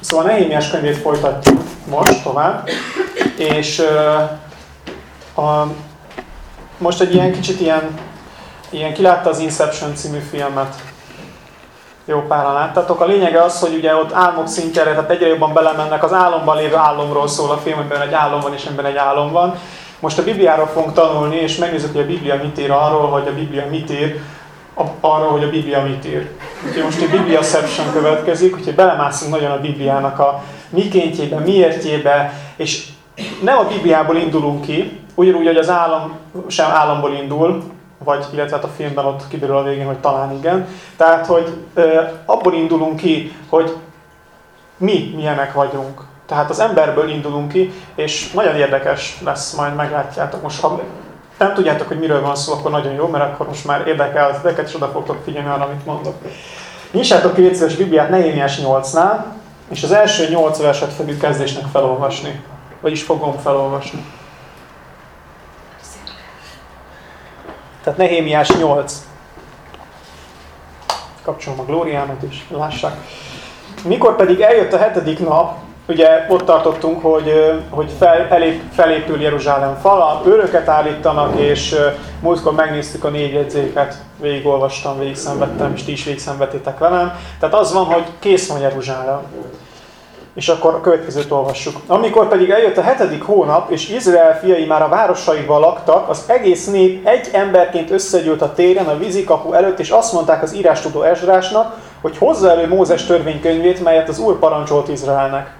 Szóval Nehémiás könyvét folytatjuk most tovább, és uh, a, most egy ilyen kicsit ilyen, ilyen kilátta az Inception című filmet. Jó páran láttatok. A lényege az, hogy ugye ott álmok szintjére, tehát egyre jobban belemennek, az álomban lévő álomról szól a film, amiben egy álom van és amiben egy álom van. Most a Bibliáról fogunk tanulni, és megnézzük, hogy a Biblia mit ír arról, hogy a Biblia mit ír arról, hogy a Biblia mit ír. Úgyhogy most egy Biblia Section következik, úgyhogy belemászunk nagyon a Bibliának a mikéntjébe, miértjébe, és nem a Bibliából indulunk ki, ugyanúgy, hogy az állam sem államból indul, vagy illetve hát a filmben ott kiderül a végén, hogy talán igen. Tehát, hogy ö, abból indulunk ki, hogy mi milyenek vagyunk. Tehát az emberből indulunk ki, és nagyon érdekes lesz, majd meglátjátok. Most ha nem tudjátok, hogy miről van szó, akkor nagyon jó, mert akkor most már érdekel az és oda fogtok figyelni arra, amit mondok. Nyissátok ki létszíves Bibliát Nehémiás 8-nál, és az első 8 verset fogjuk kezdésnek felolvasni. Vagyis fogom felolvasni. Tehát Nehémiás 8. Kapcsolom a glóriámat is, lássák. Mikor pedig eljött a hetedik nap, ugye ott tartottunk, hogy, hogy fel, elép, felépül Jeruzsálem fala, őröket állítanak, és múltkor megnéztük a négy jegyzéket, végigolvastam, végigszenvedtem, és ti is végigszenvedtétek velem. Tehát az van, hogy kész van Jeruzsálem. És akkor a következőt olvassuk. Amikor pedig eljött a hetedik hónap, és Izrael fiai már a városaiban laktak, az egész nép egy emberként összegyűlt a téren a vízikapu előtt, és azt mondták az írástudó Ezrásnak, hogy hozza elő Mózes törvénykönyvét, melyet az Úr parancsolt Izraelnek.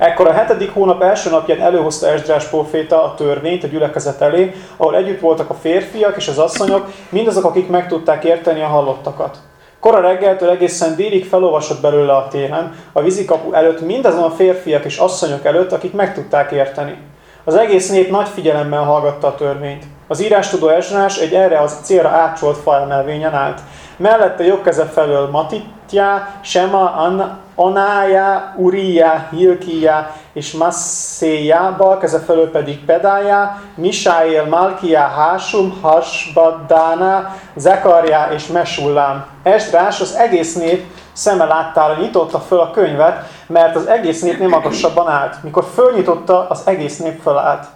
Ekkor a hetedik hónap első napján előhozta Esdrás proféta a törvényt a gyülekezet elé, ahol együtt voltak a férfiak és az asszonyok, mindazok, akik meg tudták érteni a hallottakat. Kora reggeltől egészen délig felolvasott belőle a téren, a vízikapu előtt mindazon a férfiak és asszonyok előtt, akik meg tudták érteni. Az egész nép nagy figyelemmel hallgatta a törvényt. Az írástudó Esdrás egy erre az célra átcsolt faemelvényen állt. Mellette jobb keze felől Matitya, Sema, Anna, Anája, Uria, Hilkia és Masséja, bal keze felől pedig Pedája, Misáél, Malkia, Hásum, Hasbaddana, Zekarja és Mesullám. Esdrás az egész nép szeme láttára nyitotta föl a könyvet, mert az egész nép nem magasabban állt. Mikor fölnyitotta, az egész nép fölállt.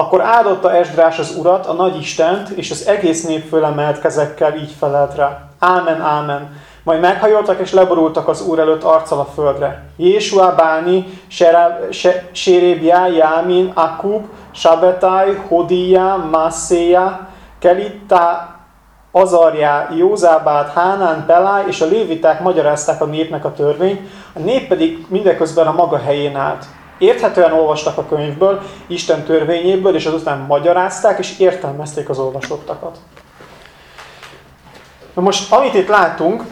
Akkor áldotta Esdrás az urat, a nagy Istent, és az egész nép fölemelt kezekkel így felelt rá. Ámen, ámen. Majd meghajoltak és leborultak az Úr előtt arccal a földre. Jésua Báni, Sérébjá, Jámin, Akub, Sabetai, Hodia, Masséja, Kelita, Azarjá, Józábát, Hánán, Peláj és a léviták magyarázták a népnek a törvényt, a nép pedig mindeközben a maga helyén állt. Érthetően olvastak a könyvből, Isten törvényéből, és azután magyarázták és értelmezték az olvasottakat. Na most, amit itt látunk,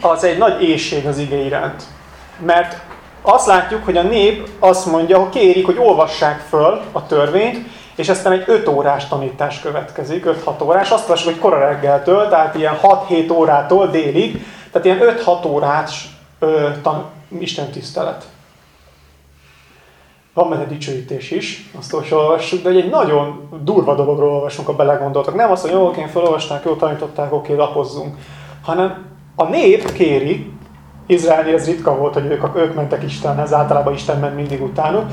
az egy nagy éjség az ige iránt. Mert azt látjuk, hogy a nép azt mondja, hogy kérik, hogy olvassák föl a törvényt, és aztán egy 5 órás tanítás következik, 5-6 órás. Azt lássuk, hogy kora reggeltől, tehát ilyen 6-7 órától délig, tehát ilyen 5-6 órás ö, tan, Isten tisztelet. Van benne dicsőítés is, azt olvassuk, de egy nagyon durva dologról olvasunk, ha belegondoltak. Nem azt, hogy jó, oké, felolvasták, jól tanították, oké, lapozzunk, hanem a nép kéri, Izraelnél ez ritka volt, hogy ők, ők mentek Istenhez, általában Isten ment mindig utánuk,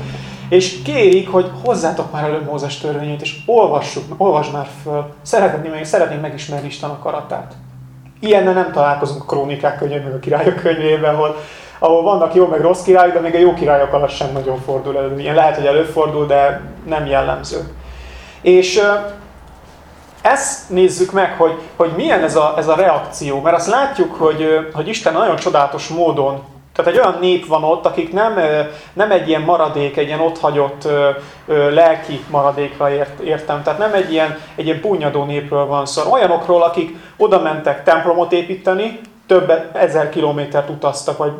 és kérik, hogy hozzátok már elő Mózes törvényét, és olvassuk, olvasd már föl. Szeretnénk, meg, szeretnénk megismerni Isten akaratát. Ilyennel nem találkozunk a krónikák könyvében, meg a királyok könyvében, ahol, ahol vannak jó meg rossz királyok, de még a jó királyok alatt sem nagyon fordul elő. Ilyen lehet, hogy előfordul, de nem jellemző. És ezt nézzük meg, hogy, hogy milyen ez a, ez a reakció. Mert azt látjuk, hogy, hogy Isten nagyon csodálatos módon tehát egy olyan nép van ott, akik nem, nem egy ilyen maradék, egy ilyen otthagyott lelki maradékra ért, értem. Tehát nem egy ilyen, egy ilyen punyadó népről van szó. Olyanokról, akik oda mentek templomot építeni, több ezer kilométert utaztak, vagy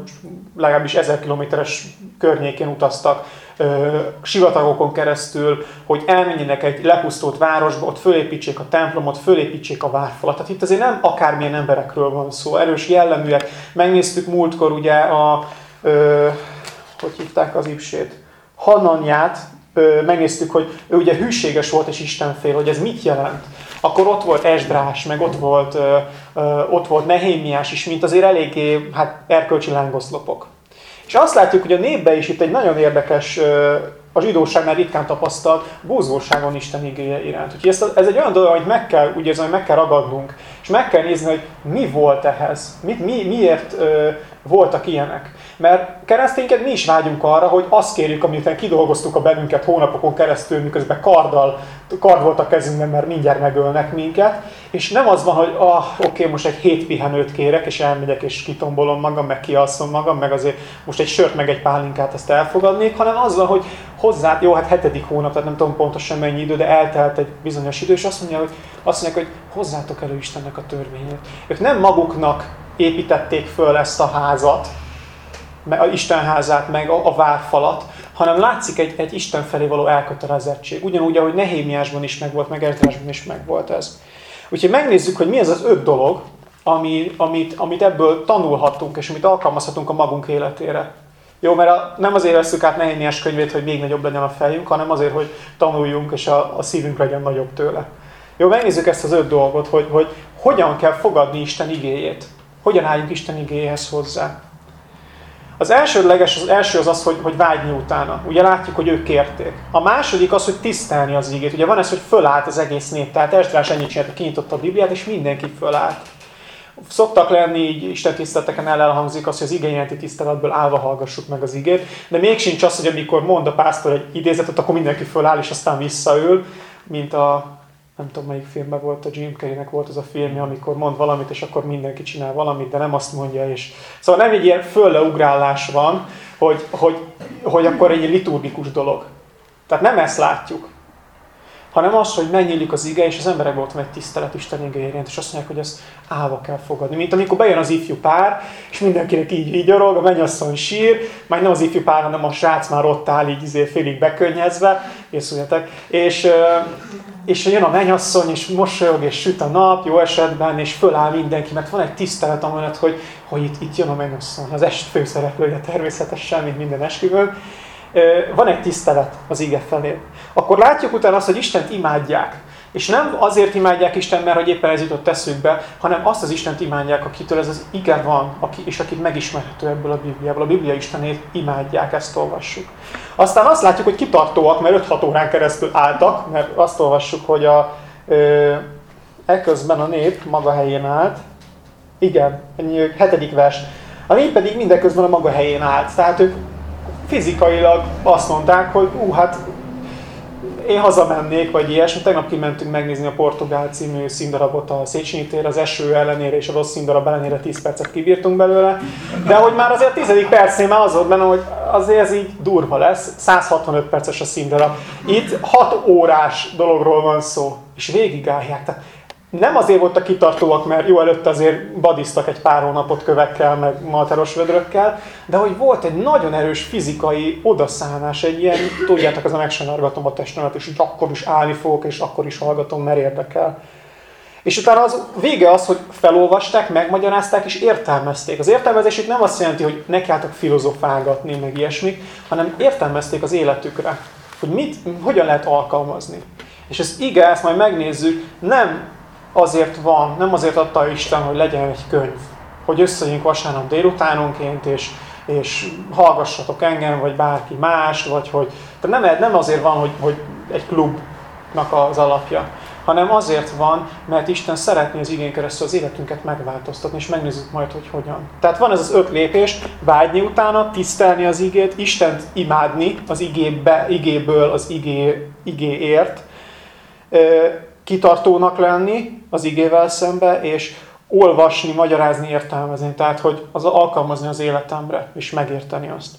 legalábbis ezer kilométeres környékén utaztak ö, sivatagokon keresztül, hogy elmenjenek egy lepusztult városba, ott fölépítsék a templomot, fölépítsék a várfalat. Tehát itt azért nem akármilyen emberekről van szó, erős jelleműek. Megnéztük múltkor ugye a, ö, hogy hívták az ipsét, Hananyát, ö, megnéztük, hogy ő ugye hűséges volt és Istenfél, hogy ez mit jelent. Akkor ott volt Esdrás, meg ott volt, ö, ö, ott volt Nehémiás is, mint azért eléggé hát, erkölcsi lángoszlopok. És azt látjuk, hogy a népbe is itt egy nagyon érdekes, a zsidóságnál ritkán tapasztalt búzóságon Isten igéje iránt. Úgyhogy ez, ez egy olyan dolog, amit meg kell, úgy érzem, hogy meg kell ragadnunk, és meg kell nézni, hogy mi volt ehhez, mit, mi, miért ö, voltak ilyenek. Mert keresztényként mi is vágyunk arra, hogy azt kérjük, amit kidolgoztuk a bennünket hónapokon keresztül, miközben karddal, kard volt a kezünkben, mert mindjárt megölnek minket, és nem az van, hogy ah, oké, okay, most egy hét pihenőt kérek, és elmegyek, és kitombolom magam, meg kialszom magam, meg azért most egy sört, meg egy pálinkát ezt elfogadnék, hanem az van, hogy hozzá, jó, hát hetedik hónap, tehát nem tudom pontosan mennyi idő, de eltelt egy bizonyos idő, és azt mondja, hogy, azt mondják, hogy hozzátok elő Istennek a törvényét. Ők nem maguknak építették föl ezt a házat, a Isten házát, meg a, a várfalat, hanem látszik egy, egy Isten felé való elkötelezettség. Ugyanúgy, ahogy Nehémiásban is megvolt, meg Ezrásban is megvolt ez. Úgyhogy megnézzük, hogy mi ez az öt dolog, ami, amit, amit ebből tanulhatunk, és amit alkalmazhatunk a magunk életére. Jó, mert a, nem azért veszük át Nehémiás könyvét, hogy még nagyobb legyen a fejünk, hanem azért, hogy tanuljunk, és a, a szívünk legyen nagyobb tőle. Jó, megnézzük ezt az öt dolgot, hogy, hogy hogyan kell fogadni Isten igéjét. Hogyan álljunk Isten igéhez hozzá. Az elsődleges, az első az az, hogy, hogy vágyni utána. Ugye látjuk, hogy ők kérték. A második az, hogy tisztelni az igét. Ugye van ez, hogy fölállt az egész nép. Tehát Esdrás ennyit csinált, kinyitotta a Bibliát, és mindenki fölállt. Szoktak lenni így Isten tiszteleteken el elhangzik az, hogy az igényelti tiszteletből állva hallgassuk meg az igét, de még sincs az, hogy amikor mond a pásztor egy idézetet, akkor mindenki föláll, és aztán visszaül, mint a nem tudom melyik filmben volt, a Jim Carrey-nek volt az a filmje, amikor mond valamit, és akkor mindenki csinál valamit, de nem azt mondja, és szóval nem egy ilyen fölleugrálás van, hogy, hogy, hogy akkor egy liturgikus dolog. Tehát nem ezt látjuk hanem az, hogy megnyílik az ige, és az emberek volt egy tisztelet Isten igényért, és azt mondják, hogy ezt állva kell fogadni. Mint amikor bejön az ifjú pár, és mindenkinek így vigyorog, a mennyasszony sír, majd nem az ifjú pár, hanem a srác már ott áll így izé félig bekönnyezve, és, és, és jön a mennyasszony, és mosolyog, és süt a nap, jó esetben, és föláll mindenki, mert van egy tisztelet amellett, hogy, hogy itt, itt jön a mennyasszony, az est főszereplője természetesen, mint minden esküvőn, van egy tisztelet az ige felé. Akkor látjuk utána azt, hogy Istent imádják. És nem azért imádják Isten, mert hogy éppen ez jutott eszükbe, hanem azt az Istent imádják, akitől ez az ige van, aki, és akit megismerhető ebből a Bibliából. A Biblia Istenét imádják, ezt olvassuk. Aztán azt látjuk, hogy kitartóak, mert 5-6 órán keresztül álltak, mert azt olvassuk, hogy a, ö, eközben a nép maga helyén állt. Igen, hetedik vers. A nép pedig mindeközben a maga helyén állt. Tehát ők fizikailag azt mondták, hogy ú, hát én hazamennék, vagy ilyesmi. Tegnap kimentünk megnézni a Portugál című színdarabot a Széchenyi tér, az eső ellenére és a rossz színdarab ellenére 10 percet kibírtunk belőle. De hogy már azért a tizedik percnél már az volt benne, hogy azért ez így durva lesz. 165 perces a színdarab. Itt 6 órás dologról van szó, és végigállják. Tehát nem azért voltak kitartóak, mert jó előtt azért badiztak egy pár hónapot kövekkel, meg malteros vödrökkel, de hogy volt egy nagyon erős fizikai odaszállás, egy ilyen, tudjátok, az a megsanargatom a testemet, és akkor is állni fogok, és akkor is hallgatom, mert érdekel. És utána az vége az, hogy felolvasták, megmagyarázták és értelmezték. Az értelmezés itt nem azt jelenti, hogy nekiálltak filozofálgatni, meg ilyesmik, hanem értelmezték az életükre, hogy mit, hogyan lehet alkalmazni. És ez ige, ezt majd megnézzük, nem azért van, nem azért adta Isten, hogy legyen egy könyv, hogy összejönjünk vasárnap délutánonként, és, és hallgassatok engem, vagy bárki más, vagy hogy... Tehát nem, nem azért van, hogy, hogy egy klubnak az alapja, hanem azért van, mert Isten szeretné az igény keresztül az életünket megváltoztatni, és megnézzük majd, hogy hogyan. Tehát van ez az öt lépés, vágyni utána, tisztelni az igét, Istent imádni az igébe, igéből az igé, igéért, kitartónak lenni az igével szembe, és olvasni, magyarázni, értelmezni. Tehát, hogy az alkalmazni az életemre, és megérteni azt.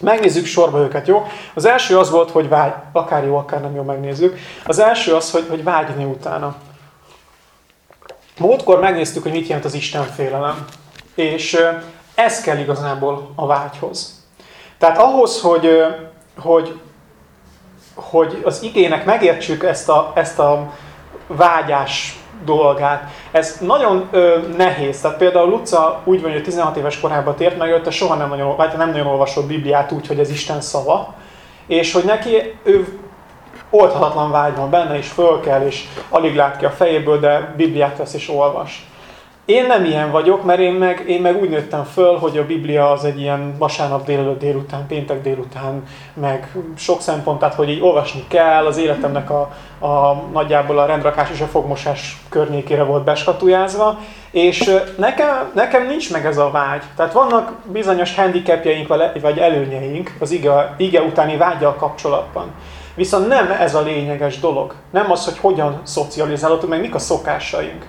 Megnézzük sorba őket, jó? Az első az volt, hogy vágy, akár jó, akár nem jó, megnézzük. Az első az, hogy, hogy vágyni utána. Múltkor megnéztük, hogy mit jelent az Isten félelem. És ez kell igazából a vágyhoz. Tehát ahhoz, hogy, hogy hogy az igének megértsük ezt a, ezt a vágyás dolgát. Ez nagyon ö, nehéz. Tehát például Luca úgy van, hogy 16 éves korában tért meg, előtte soha nem nagyon, vagy nem nagyon olvasott Bibliát úgy, hogy ez Isten szava, és hogy neki ő oldhatatlan vágy van benne, és föl kell, és alig lát ki a fejéből, de Bibliát vesz és olvas. Én nem ilyen vagyok, mert én meg, én meg úgy nőttem föl, hogy a Biblia az egy ilyen vasárnap délelőtt délután, péntek délután, meg sok szempontát, hogy így olvasni kell, az életemnek a, a nagyjából a rendrakás és a fogmosás környékére volt beskatujázva, és nekem, nekem nincs meg ez a vágy. Tehát vannak bizonyos handicapjaink vagy előnyeink az ige, ige utáni vágyal kapcsolatban. Viszont nem ez a lényeges dolog. Nem az, hogy hogyan szocializálódunk, meg mik a szokásaink.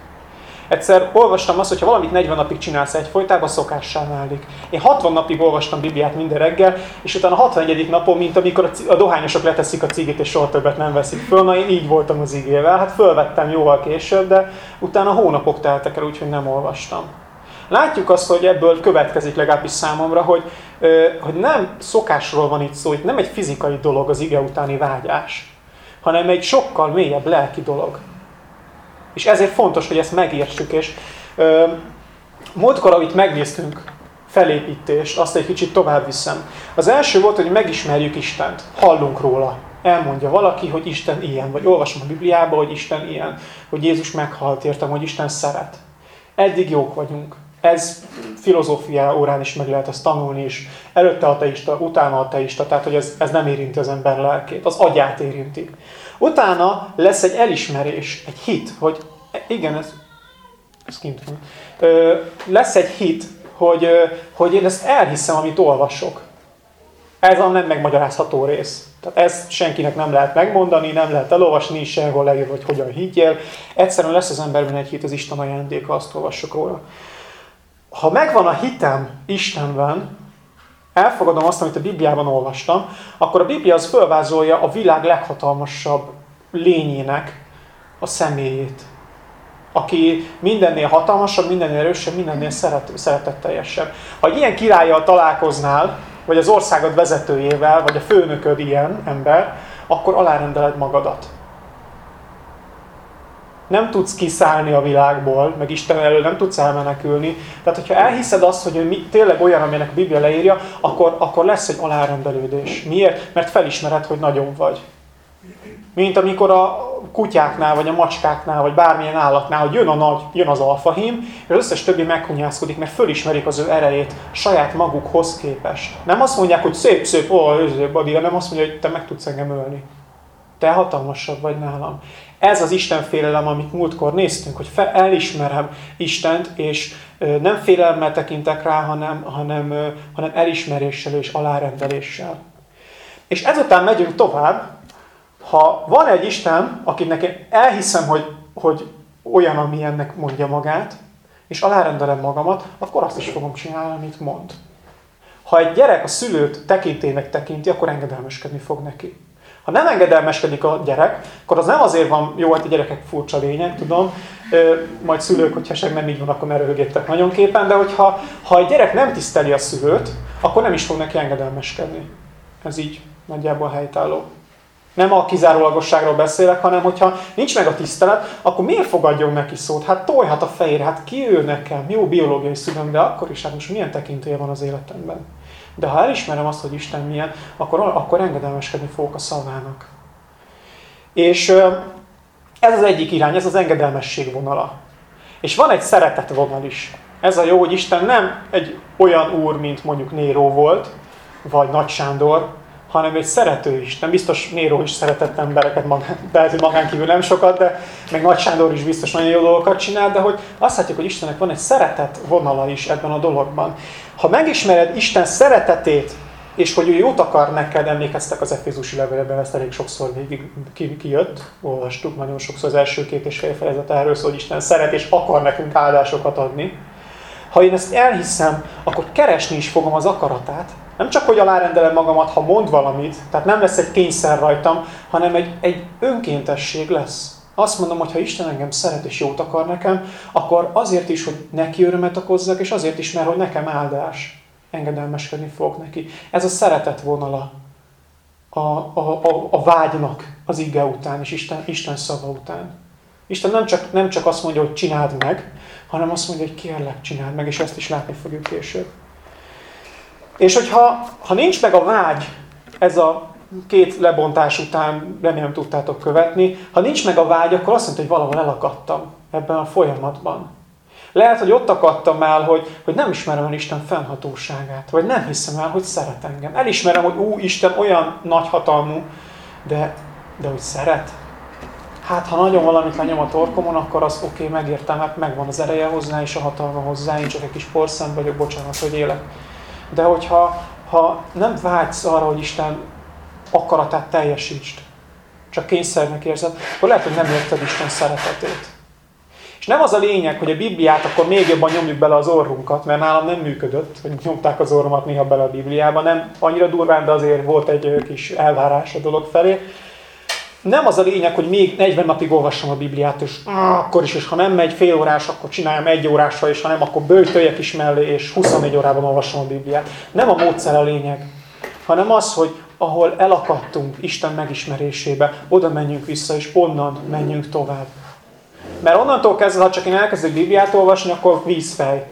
Egyszer olvastam azt, hogy valamit 40 napig csinálsz egyfolytában, szokássá válik. Én 60 napig olvastam Bibliát minden reggel, és utána a 61. napon, mint amikor a dohányosok leteszik a cigit, és soha többet nem veszik föl, na én így voltam az igével. Hát fölvettem jóval később, de utána hónapok teltek el, úgyhogy nem olvastam. Látjuk azt, hogy ebből következik legalábbis számomra, hogy, hogy nem szokásról van itt szó, itt nem egy fizikai dolog az ige utáni vágyás, hanem egy sokkal mélyebb lelki dolog. És ezért fontos, hogy ezt megértsük, és ö, múltkor, amit megnéztünk, felépítést, azt egy kicsit tovább viszem. Az első volt, hogy megismerjük Istent, hallunk róla. Elmondja valaki, hogy Isten ilyen, vagy olvasom a Bibliába, hogy Isten ilyen, hogy Jézus meghalt, értem, hogy Isten szeret. Eddig jók vagyunk. Ez filozófia órán is meg lehet ezt tanulni, és előtte ateista, utána ateista, tehát hogy ez, ez nem érinti az ember lelkét, az agyát érinti. Utána lesz egy elismerés, egy hit, hogy igen, ez, ez kint van. Ö, lesz egy hit, hogy, hogy én ezt elhiszem, amit olvasok. Ez a nem megmagyarázható rész. Tehát ezt senkinek nem lehet megmondani, nem lehet elolvasni, sehol leír, hogy hogyan higgyél. Egyszerűen lesz az emberben egy hit, az Isten ajándéka, azt olvassuk róla. Ha megvan a hitem Istenben, elfogadom azt, amit a Bibliában olvastam, akkor a Biblia az fölvázolja a világ leghatalmasabb lényének a személyét. Aki mindennél hatalmasabb, mindennél erősebb, mindennél szeret, szeretetteljesebb. Ha egy ilyen királlyal találkoznál, vagy az országod vezetőjével, vagy a főnököd ilyen ember, akkor alárendeled magadat nem tudsz kiszállni a világból, meg Isten elől nem tudsz elmenekülni. Tehát, hogyha elhiszed azt, hogy mi, tényleg olyan, aminek a Biblia leírja, akkor, akkor lesz egy alárendelődés. Miért? Mert felismered, hogy nagyon vagy. Mint amikor a kutyáknál, vagy a macskáknál, vagy bármilyen állatnál, hogy jön, a nagy, jön az alfahím, és az összes többi meghunyászkodik, mert fölismerik az ő erejét saját magukhoz képest. Nem azt mondják, hogy szép, szép, ó, oh, nem azt mondja, hogy te meg tudsz engem ölni. Te hatalmasabb vagy nálam. Ez az Isten félelem, amit múltkor néztünk, hogy fel, elismerem Istent, és nem félelemmel tekintek rá, hanem, hanem, hanem elismeréssel és alárendeléssel. És ezután megyünk tovább, ha van egy Isten, akinek én elhiszem, hogy, hogy olyan, ami ennek mondja magát, és alárendelem magamat, akkor azt is fogom csinálni, amit mond. Ha egy gyerek a szülőt tekintének tekinti, akkor engedelmeskedni fog neki. Ha nem engedelmeskedik a gyerek, akkor az nem azért van, jó, hát a gyerekek furcsa lények, tudom, majd szülők, hogyha esetleg nem így van, akkor ne röhögétek nagyon képen, de hogyha ha egy gyerek nem tiszteli a szülőt, akkor nem is fog neki engedelmeskedni. Ez így nagyjából helytálló. Nem a kizárólagosságról beszélek, hanem hogyha nincs meg a tisztelet, akkor miért fogadjon neki szót? Hát tolhat a fejére, hát ki ő nekem? Jó biológiai szülőm, de akkor is, hát most milyen tekintélye van az életemben? De ha elismerem azt, hogy Isten milyen, akkor, akkor engedelmeskedni fogok a szavának. És ez az egyik irány, ez az engedelmesség vonala. És van egy szeretet vonal is. Ez a jó, hogy Isten nem egy olyan úr, mint mondjuk Néró volt, vagy Nagy Sándor, hanem egy szerető Isten. Biztos Néró is szeretett embereket, magán, lehet, hogy magán nem sokat, de meg Nagy Sándor is biztos nagyon jó dolgokat csinál, de hogy azt látjuk, hogy Istennek van egy szeretet vonala is ebben a dologban. Ha megismered Isten szeretetét, és hogy ő jót akar neked, emlékeztek az Efézusi leveleben, ezt elég sokszor végig kijött, olvastuk nagyon sokszor az első két és fél fejezet erről szól, hogy Isten szeret és akar nekünk áldásokat adni. Ha én ezt elhiszem, akkor keresni is fogom az akaratát, nem csak, hogy alárendelem magamat, ha mond valamit, tehát nem lesz egy kényszer rajtam, hanem egy, egy önkéntesség lesz. Azt mondom, hogy ha Isten engem szeret és jót akar nekem, akkor azért is, hogy neki örömet okozzak, és azért is, mert hogy nekem áldás. Engedelmeskedni fog neki. Ez a szeretet vonala a, a, a, a vágynak az ige után, és Isten, Isten szava után. Isten nem csak, nem csak azt mondja, hogy csináld meg, hanem azt mondja, hogy kérlek, csináld meg, és ezt is látni fogjuk később. És hogyha ha nincs meg a vágy, ez a két lebontás után remélem tudtátok követni, ha nincs meg a vágy, akkor azt mondta, hogy valahol elakadtam ebben a folyamatban. Lehet, hogy ott akadtam el, hogy, hogy nem ismerem el Isten fennhatóságát, vagy nem hiszem el, hogy szeret engem. Elismerem, hogy ú, Isten olyan nagyhatalmú, de, de hogy szeret. Hát, ha nagyon valamit lenyom a torkomon, akkor az oké, okay, megértem, mert megvan az ereje hozzá, és a hatalma hozzá, én csak egy kis porszem vagyok, bocsánat, hogy élek. De hogyha ha nem vágysz arra, hogy Isten akaratát teljesítsd, csak kényszernek érzed, akkor lehet, hogy nem érted Isten szeretetét. És nem az a lényeg, hogy a Bibliát akkor még jobban nyomjuk bele az orrunkat, mert nálam nem működött, hogy nyomták az orromat néha bele a Bibliába, nem annyira durván, de azért volt egy kis elvárás a dolog felé. Nem az a lényeg, hogy még 40 napig olvassam a Bibliát, és akkor is, és ha nem megy fél órás, akkor csináljam egy órásra, és ha nem, akkor bőjtöljek is mellé, és 24 órában olvasom a Bibliát. Nem a módszer a lényeg, hanem az, hogy ahol elakadtunk Isten megismerésébe, oda menjünk vissza, és onnan menjünk tovább. Mert onnantól kezdve, ha csak én elkezdek Bibliát olvasni, akkor vízfej.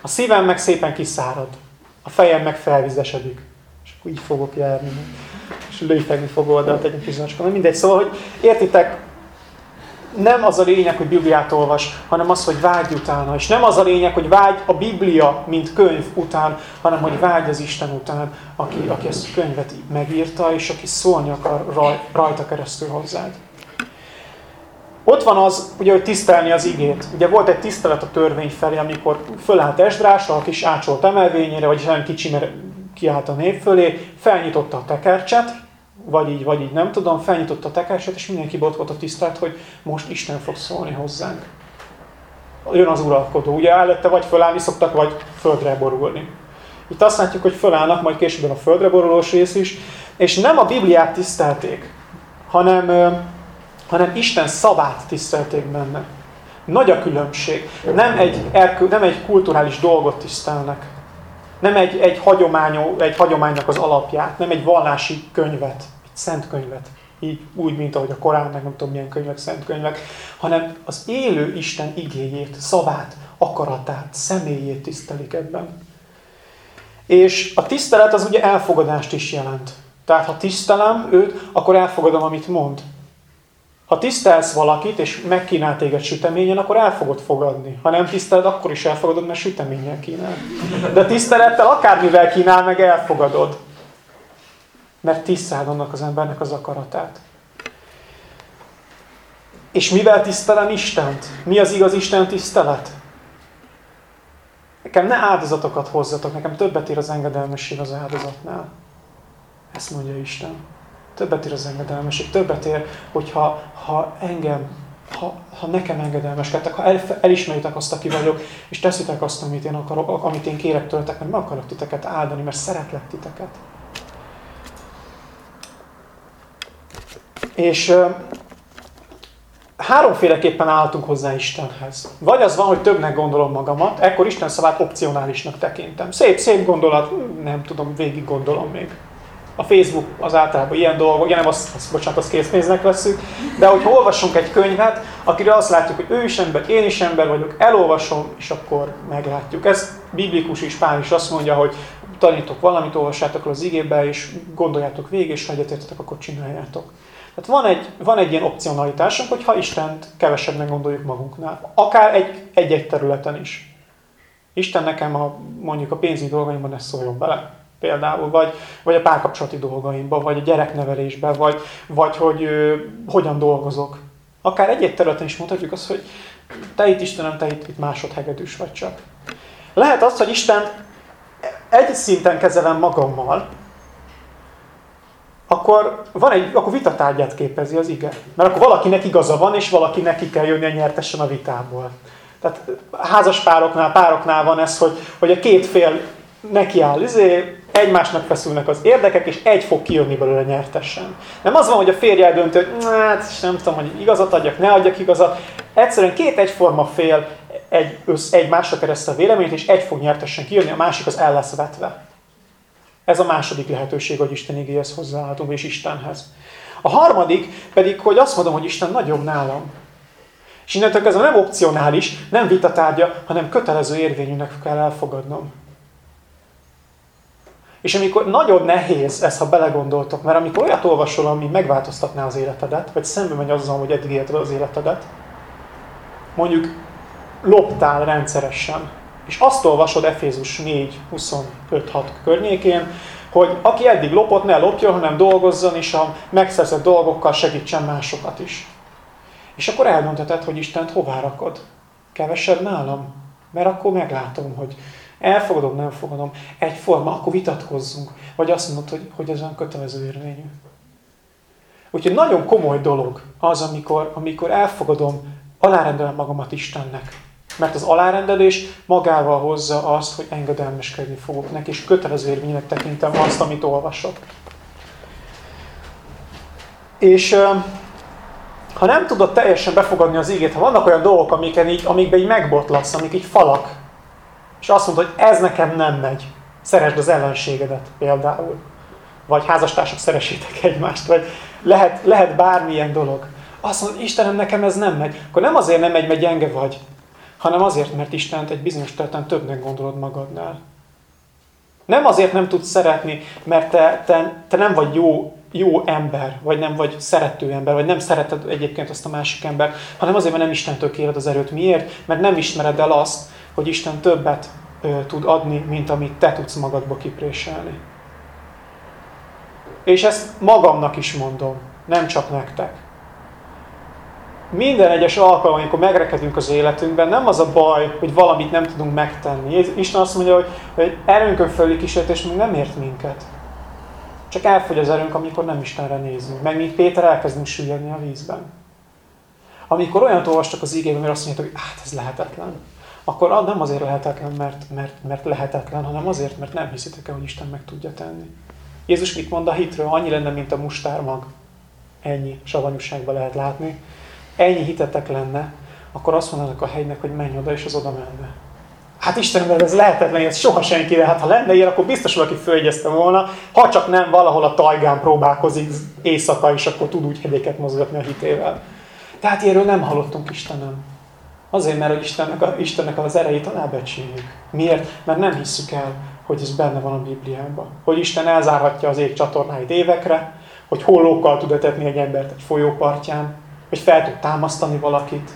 A szívem meg szépen kiszárad. A fejem meg felvizesedik. És akkor így fogok járni. Lőfegni fog oldalt egy pillanatban. Mindegy. Szóval, hogy értitek, nem az a lényeg, hogy Bibliát olvas, hanem az, hogy vágy utána. És nem az a lényeg, hogy vágy a Biblia, mint könyv után, hanem hogy vágy az Isten után, aki, aki ezt a könyvet megírta, és aki szólni akar raj, rajta keresztül hozzád. Ott van az, ugye, hogy tisztelni az igét. Ugye volt egy tisztelet a törvény felé, amikor fölállt Esdrás, a kis ácsolt emelvényére, vagyis nem kicsi, mert kiállt a nép fölé, felnyitotta a tekercset, vagy így, vagy így, nem tudom, felnyitotta a tekercset, és mindenki ott volt a tisztelt, hogy most Isten fog szólni hozzánk. Jön az uralkodó. Ugye előtte vagy fölállni szoktak, vagy földre borulni. Itt azt látjuk, hogy fölállnak, majd később a földre borulós rész is, és nem a Bibliát tisztelték, hanem, hanem Isten szavát tisztelték benne. Nagy a különbség. Nem egy, erkő, nem egy kulturális dolgot tisztelnek, nem egy, egy, hagyományó, egy hagyománynak az alapját, nem egy vallási könyvet, szent könyvet, így úgy, mint ahogy a Korán, meg nem tudom milyen könyvek, szent könyvek, hanem az élő Isten igéjét, szavát, akaratát, személyét tisztelik ebben. És a tisztelet az ugye elfogadást is jelent. Tehát ha tisztelem őt, akkor elfogadom, amit mond. Ha tisztelsz valakit, és megkínál téged süteményen, akkor el fogod fogadni. Ha nem tiszteled, akkor is elfogadod, mert süteményen kínál. De tisztelettel akármivel kínál, meg elfogadod. Mert tisztáld annak az embernek az akaratát. És mivel tisztelem Istent? Mi az igaz Isten tisztelet? Nekem ne áldozatokat hozzatok, nekem többet ér az engedelmesség az áldozatnál. Ezt mondja Isten. Többet ér az engedelmesség, többet ér, hogyha ha engem, ha, ha nekem engedelmeskedtek, ha el, elismeritek azt, aki vagyok, és teszitek azt, amit én, akarok, amit én kérek tőletek, mert meg akarok titeket áldani, mert szeretlek titeket. És háromféleképpen álltunk hozzá Istenhez. Vagy az van, hogy többnek gondolom magamat, ekkor Isten szavát opcionálisnak tekintem. Szép, szép gondolat, nem tudom, végig gondolom még a Facebook az általában ilyen dolgok, ugye nem azt, azt bocsánat, azt készpénznek veszük, de hogyha olvasunk egy könyvet, akire azt látjuk, hogy ő is ember, én is ember vagyok, elolvasom, és akkor meglátjuk. Ez biblikus is, Pál is azt mondja, hogy tanítok valamit, olvassátok az igébe, és gondoljátok végig, és ha egyetértetek, akkor csináljátok. Tehát van egy, van egy ilyen opcionalitásunk, hogyha Istent kevesebbnek gondoljuk magunknál. Akár egy-egy területen is. Isten nekem a, mondjuk a pénzügyi dolgaimban ne szóljon bele például, vagy, vagy a párkapcsolati dolgaimban, vagy a gyereknevelésben, vagy, vagy hogy ö, hogyan dolgozok. Akár egy-egy területen is mondhatjuk azt, hogy te itt Istenem, te itt, itt másodhegedűs vagy csak. Lehet az, hogy Isten egy szinten kezelem magammal, akkor, van egy, akkor vitatárgyát képezi az ige. Mert akkor valakinek igaza van, és valaki neki kell jönni a nyertesen a vitából. Tehát házas pároknál, pároknál van ez, hogy, hogy a két fél neki áll, izé, egymásnak feszülnek az érdekek, és egy fog kijönni belőle nyertesen. Nem az van, hogy a férje eldönti, hogy hát, nem tudom, hogy igazat adjak, ne adjak igazat. Egyszerűen két egyforma fél egy, össz, egymásra kereszte a véleményt, és egy fog nyertesen kijönni, a másik az el lesz vetve. Ez a második lehetőség, hogy Isten igéhez hozzáálltunk, és Istenhez. A harmadik pedig, hogy azt mondom, hogy Isten nagyobb nálam. És innentől ez nem opcionális, nem vitatárgya, hanem kötelező érvényűnek kell elfogadnom. És amikor nagyon nehéz ez, ha belegondoltok, mert amikor olyat olvasol, ami megváltoztatná az életedet, vagy szembe megy azzal, hogy eddig élted az életedet, mondjuk loptál rendszeresen. És azt olvasod Efézus 4, 25, 6 környékén, hogy aki eddig lopott, ne lopjon, hanem dolgozzon, és a megszerzett dolgokkal segítsen másokat is. És akkor eldöntheted, hogy Istent hová rakod. Kevesebb nálam? Mert akkor meglátom, hogy elfogadom, nem fogadom. Egyforma, akkor vitatkozzunk. Vagy azt mondod, hogy, hogy ez olyan kötelező érvényű. Úgyhogy nagyon komoly dolog az, amikor, amikor elfogadom, alárendelem magamat Istennek. Mert az alárendelés magával hozza azt, hogy engedelmeskedni fogok neki, és kötelező érvénynek tekintem azt, amit olvasok. És ha nem tudod teljesen befogadni az ígét, ha vannak olyan dolgok, amiken így, amikben így megbotlasz, amik így falak, és azt mondod, hogy ez nekem nem megy, szeresd az ellenségedet például, vagy házastársak szeresítek egymást, vagy lehet, lehet bármilyen dolog. Azt mondod, Istenem, nekem ez nem megy. Akkor nem azért nem megy, mert gyenge vagy, hanem azért, mert Istent egy bizonyos területen többnek gondolod magadnál. Nem azért nem tudsz szeretni, mert te, te, te nem vagy jó, jó ember, vagy nem vagy szerető ember, vagy nem szereted egyébként azt a másik ember, hanem azért, mert nem Istentől kéred az erőt. Miért? Mert nem ismered el azt, hogy Isten többet ö, tud adni, mint amit te tudsz magadba kipréselni. És ezt magamnak is mondom, nem csak nektek minden egyes alkalom, amikor megrekedünk az életünkben, nem az a baj, hogy valamit nem tudunk megtenni. Isten azt mondja, hogy, hogy erőnkön fölé kísértés még nem ért minket. Csak elfogy az erőnk, amikor nem Istenre nézünk. Meg mint Péter elkezdünk süllyedni a vízben. Amikor olyan olvastak az igében, mert azt mondják, hogy hát ez lehetetlen. Akkor nem azért lehetetlen, mert, mert, mert lehetetlen, hanem azért, mert nem hiszitek el, hogy Isten meg tudja tenni. Jézus mit mond a hitről? Annyi lenne, mint a mustármag. Ennyi savanyúságban lehet látni ennyi hitetek lenne, akkor azt mondanak a hegynek, hogy menj oda, és az oda menne. Hát Istenben ez lehetetlen, ez soha senki hát ha lenne ilyen, akkor biztos valaki följegyezte volna, ha csak nem valahol a tajgán próbálkozik éjszaka, és akkor tud úgy hegyeket mozgatni a hitével. Tehát ilyenről nem hallottunk Istenem. Azért, mert Istennek, a, Istennek az erejét alábecsüljük. Miért? Mert nem hisszük el, hogy ez benne van a Bibliában. Hogy Isten elzárhatja az ég csatornáit évekre, hogy hollókkal tud etetni egy embert egy folyópartján, hogy fel tud támasztani valakit,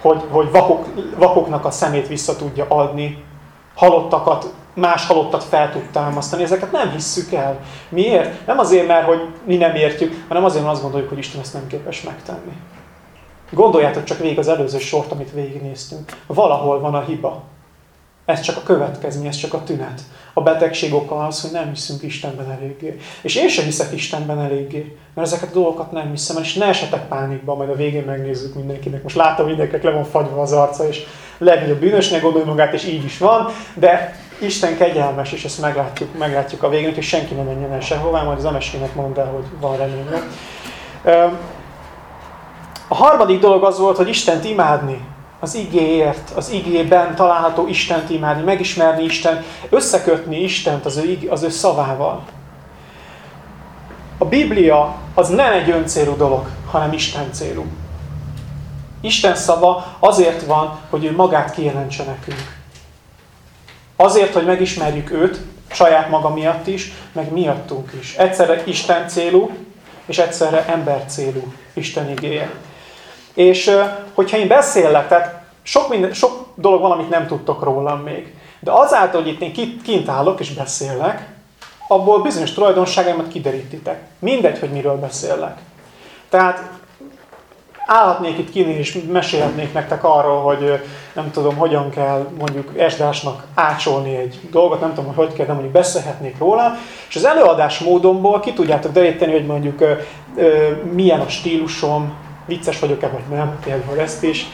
hogy, hogy vakok, vakoknak a szemét vissza tudja adni, halottakat, más halottat fel tud támasztani. Ezeket nem hisszük el. Miért? Nem azért, mert hogy mi nem értjük, hanem azért, mert azt gondoljuk, hogy Isten ezt nem képes megtenni. Gondoljátok csak végig az előző sort, amit végignéztünk. Valahol van a hiba. Ez csak a következmény, ez csak a tünet. A betegség oka az, hogy nem hiszünk Istenben eléggé. És én sem hiszek Istenben eléggé, mert ezeket a dolgokat nem hiszem és ne esetek pánikba, majd a végén megnézzük mindenkinek. Most látom, mindenkinek le van fagyva az arca, és legnagyobb bűnösnek gondolja magát, és így is van, de Isten kegyelmes, és ezt meglátjuk, meglátjuk a végén, hogy senki nem menjen el sehová, majd az MSK-nek mondd el, hogy van reménye. A harmadik dolog az volt, hogy Istent imádni az igéért, az igében található Istent imádni, megismerni Isten, összekötni Istent az ő, az ő szavával. A Biblia az nem egy öncélú dolog, hanem Isten célú. Isten szava azért van, hogy ő magát kijelentse nekünk. Azért, hogy megismerjük őt, saját maga miatt is, meg miattunk is. Egyszerre Isten célú, és egyszerre ember célú Isten igéje. És hogyha én beszélek, tehát sok, minden, sok dolog van, amit nem tudtok rólam még. De azáltal, hogy itt én kint állok és beszélek, abból bizonyos tulajdonságaimat kiderítitek. Mindegy, hogy miről beszélek. Tehát állhatnék itt kint és mesélhetnék nektek arról, hogy nem tudom, hogyan kell mondjuk esdásnak ácsolni egy dolgot, nem tudom, hogy hogy kell, de mondjuk beszélhetnék róla, és az előadás módomból ki tudjátok deríteni, hogy mondjuk milyen a stílusom, vicces vagyok-e vagy nem, például ezt is,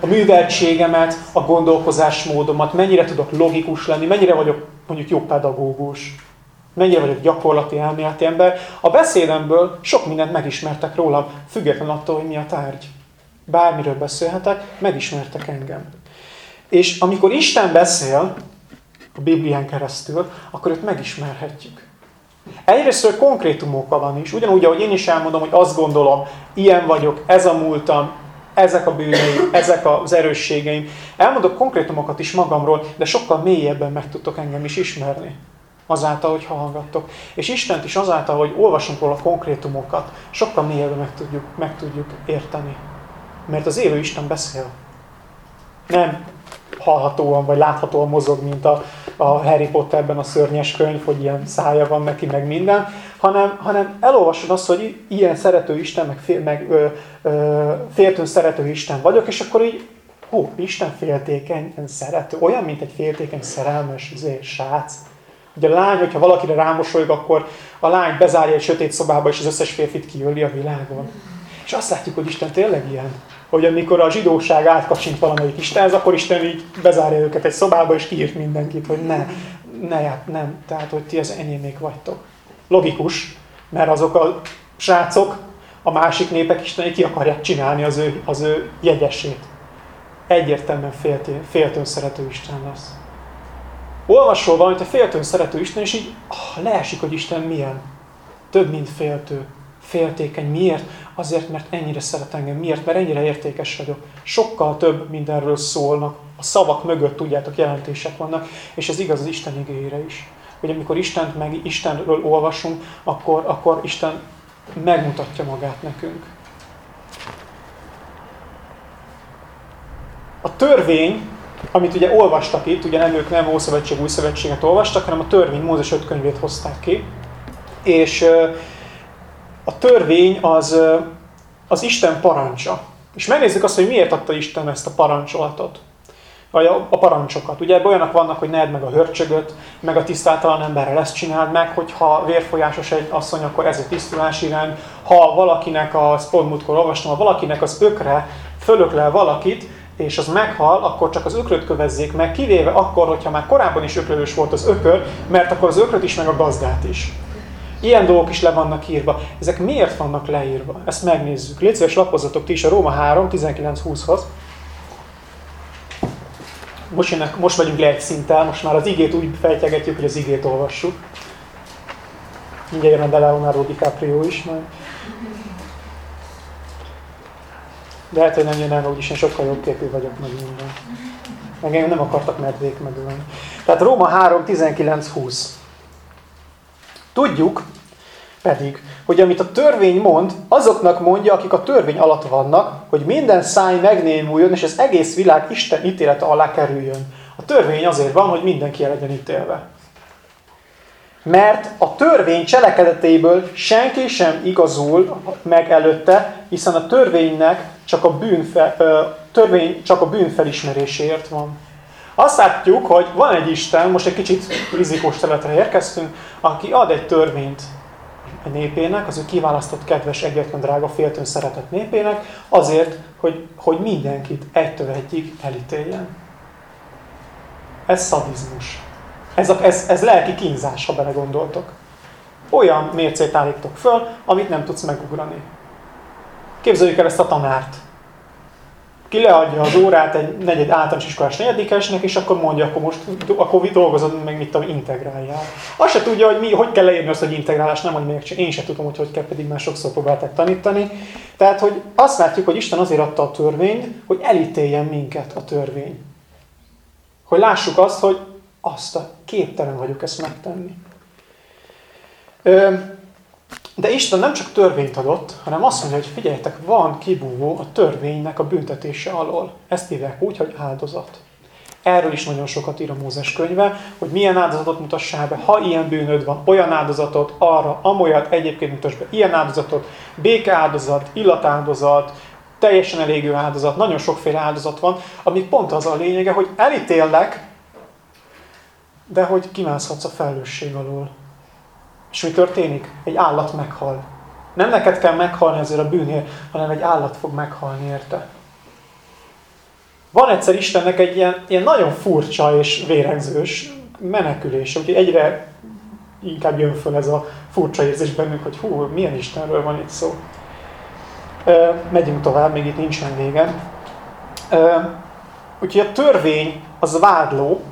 a műveltségemet, a gondolkozásmódomat, mennyire tudok logikus lenni, mennyire vagyok mondjuk jó pedagógus, mennyire vagyok gyakorlati elméleti ember. A beszédemből sok mindent megismertek rólam, független attól, hogy mi a tárgy. Bármiről beszélhetek, megismertek engem. És amikor Isten beszél, a Biblián keresztül, akkor őt megismerhetjük. Egyrészt konkrétumokkal van is, ugyanúgy, ahogy én is elmondom, hogy azt gondolom, ilyen vagyok, ez a múltam, ezek a bűneim, ezek az erősségeim. Elmondok konkrétumokat is magamról, de sokkal mélyebben meg tudtok engem is ismerni. Azáltal, hogy hallgattok. És Istent is azáltal, hogy olvasunk róla konkrétumokat, sokkal mélyebben meg tudjuk, meg tudjuk érteni. Mert az élő Isten beszél. nem hallhatóan vagy láthatóan mozog, mint a, a Harry Potterben a szörnyes könyv, hogy ilyen szája van neki, meg minden, hanem, hanem elolvasod azt, hogy ilyen szerető Isten, meg, fél, meg ö, ö, féltőn szerető Isten vagyok, és akkor így, hú, Isten féltékeny, szerető, olyan, mint egy féltékeny, szerelmes zé, srác. Ugye a lány, hogyha valakire rámosolyog, akkor a lány bezárja egy sötét szobába, és az összes férfit kiöli a világon. És azt látjuk, hogy Isten tényleg ilyen. Hogy amikor a zsidóság átkacsint valamelyik Istenhez, akkor Isten így bezárja őket egy szobába, és kiírt mindenkit, hogy ne, ne, nem, tehát hogy ti az enyémék vagytok. Logikus, mert azok a srácok, a másik népek Istenei ki akarják csinálni az ő, az ő jegyesét. Egyértelműen féltén, féltőn szerető Isten lesz. Olvasol valamit, a féltőn szerető Isten, és így ah, leesik, hogy Isten milyen. Több, mint féltő. Féltékeny. Miért? Azért, mert ennyire szeret engem. Miért? Mert ennyire értékes vagyok. Sokkal több mindenről szólnak. A szavak mögött, tudjátok, jelentések vannak, és ez igaz az Isten igényére is. Hogy amikor Istent meg Istenről olvasunk, akkor, akkor Isten megmutatja magát nekünk. A törvény, amit ugye olvastak itt, ugye nem ők nem Ószövetség, Új Szövetséget olvastak, hanem a törvény Mózes öt könyvét hozták ki. És a törvény az, az Isten parancsa. És megnézzük azt, hogy miért adta Isten ezt a parancsolatot. Vagy a, a parancsokat. Ugye olyanok vannak, hogy ne edd meg a hörcsögöt, meg a tisztátalan emberrel ezt csináld meg, hogyha vérfolyásos egy asszony, akkor ez a tisztulás irány. Ha valakinek, a pont múltkor olvastam, ha valakinek az ökre fölöklel valakit, és az meghal, akkor csak az ökröt kövezzék meg, kivéve akkor, hogyha már korábban is ökrölős volt az ökör, mert akkor az ökröt is, meg a gazdát is. Ilyen dolgok is le vannak írva. Ezek miért vannak leírva? Ezt megnézzük. Légy szíves, lapozzatok ti is a Róma 3, 19-20-hoz. Most, jönnek, most megyünk le egy szinttel, most már az igét úgy fejtegetjük, hogy az igét olvassuk. Mindjárt jön a Leonardo DiCaprio is majd. De lehet, hogy nem jön el, úgyis én sokkal jobb képű vagyok meg minden. Engem nem akartak medvék megölni. Tehát Róma 3, 19, 20. Tudjuk pedig, hogy amit a törvény mond, azoknak mondja, akik a törvény alatt vannak, hogy minden száj megnémuljon, és az egész világ Isten ítélete alá kerüljön. A törvény azért van, hogy mindenki legyen ítélve. Mert a törvény cselekedetéből senki sem igazul meg előtte, hiszen a törvénynek csak a, bűnfe, törvény csak a bűn felismeréséért van. Azt látjuk, hogy van egy Isten, most egy kicsit rizikós területre érkeztünk, aki ad egy törvényt a népének, az ő kiválasztott, kedves, egyetlen drága, féltőn szeretett népének, azért, hogy, hogy mindenkit egytől egyig elítéljen. Ez szadizmus. Ez, a, ez, ez lelki kínzás, ha belegondoltok. Olyan mércét állítok föl, amit nem tudsz megugrani. Képzeljük el ezt a tanárt. Ki leadja az órát egy negyed általános iskolás negyedikesnek, és akkor mondja, akkor most akkor dolgozod meg, mit tudom, integráljál. Azt se tudja, hogy mi, hogy kell leírni azt, hogy integrálás, nem, hogy még én se tudom, hogy hogy kell, pedig már sokszor próbálták tanítani. Tehát, hogy azt látjuk, hogy Isten azért adta a törvényt, hogy elítéljen minket a törvény. Hogy lássuk azt, hogy azt a képtelen vagyok ezt megtenni. De Isten nem csak törvényt adott, hanem azt mondja, hogy figyeljetek, van kibúvó a törvénynek a büntetése alól. Ezt hívják úgy, hogy áldozat. Erről is nagyon sokat ír a Mózes könyve, hogy milyen áldozatot mutassál be, ha ilyen bűnöd van, olyan áldozatot, arra, amolyat egyébként mutass be, ilyen áldozatot, békeáldozat, illatáldozat, teljesen elégő áldozat, nagyon sokféle áldozat van, ami pont az a lényege, hogy elítéllek, de hogy kimászhatsz a felelősség alól. És mi történik? Egy állat meghal. Nem neked kell meghalni ezért a bűnért, hanem egy állat fog meghalni érte. Van egyszer Istennek egy ilyen, ilyen nagyon furcsa és vérengzős menekülés, úgyhogy egyre inkább jön föl ez a furcsa érzés bennünk, hogy hú, milyen Istenről van itt szó. Megyünk tovább, még itt nincsen vége. Úgyhogy a törvény az vádló,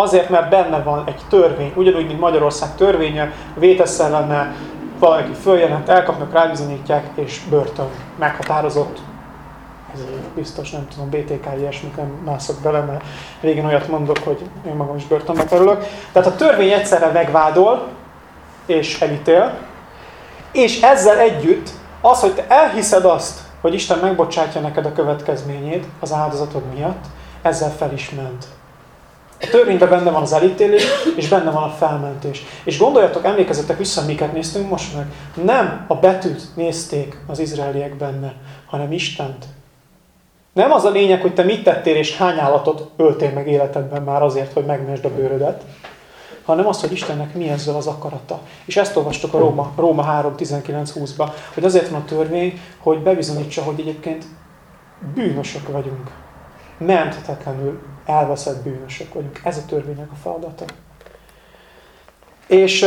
Azért, mert benne van egy törvény, ugyanúgy, mint Magyarország törvénye, véteszel lenne, valaki följelent, elkapnak, rábizonyítják, és börtön meghatározott. Ez biztos, nem tudom, BTK ilyesmit nem mászok bele, mert régen olyat mondok, hogy én magam is börtönbe kerülök. Tehát a törvény egyszerre megvádol, és elítél, és ezzel együtt az, hogy te elhiszed azt, hogy Isten megbocsátja neked a következményét az áldozatod miatt, ezzel fel is ment. A törvényben benne van az elítélés, és benne van a felmentés. És gondoljatok, emlékezzetek vissza, miket néztünk most meg. Nem a betűt nézték az izraeliek benne, hanem Istent. Nem az a lényeg, hogy te mit tettél, és hány állatot öltél meg életedben már azért, hogy megmesd a bőrödet, hanem az, hogy Istennek mi ezzel az akarata. És ezt olvastuk a Róma, Róma 3, 19-20-ba, hogy azért van a törvény, hogy bebizonyítsa, hogy egyébként bűnösök vagyunk. Menthetetlenül elveszett bűnösök vagyunk. Ez a törvénynek a feladata. És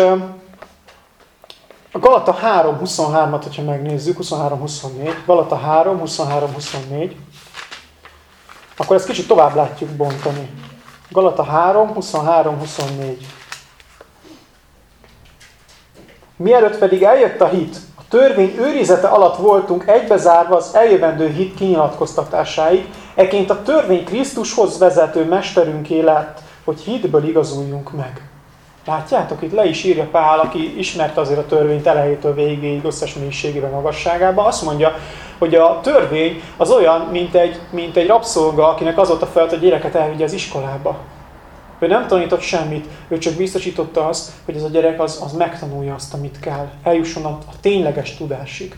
a Galata 3.23-at, hogyha megnézzük, 23.24, Galata 3, 23.24, akkor ezt kicsit tovább látjuk bontani. Galata 3, 23-24. Mielőtt pedig eljött a hit, a törvény őrizete alatt voltunk egybezárva az eljövendő hit kinyilatkoztatásáig, eként a törvény Krisztushoz vezető mesterünké lett, hogy hitből igazuljunk meg. Látjátok, itt le is írja Pál, aki ismerte azért a törvényt elejétől végéig, összes mélységében, magasságában. Azt mondja, hogy a törvény az olyan, mint egy, mint egy rabszolga, akinek az volt a feladat, hogy gyereket elvigye az iskolába. Ő nem tanított semmit, ő csak biztosította azt, hogy ez a gyerek az, az megtanulja azt, amit kell. Eljusson a, a tényleges tudásig.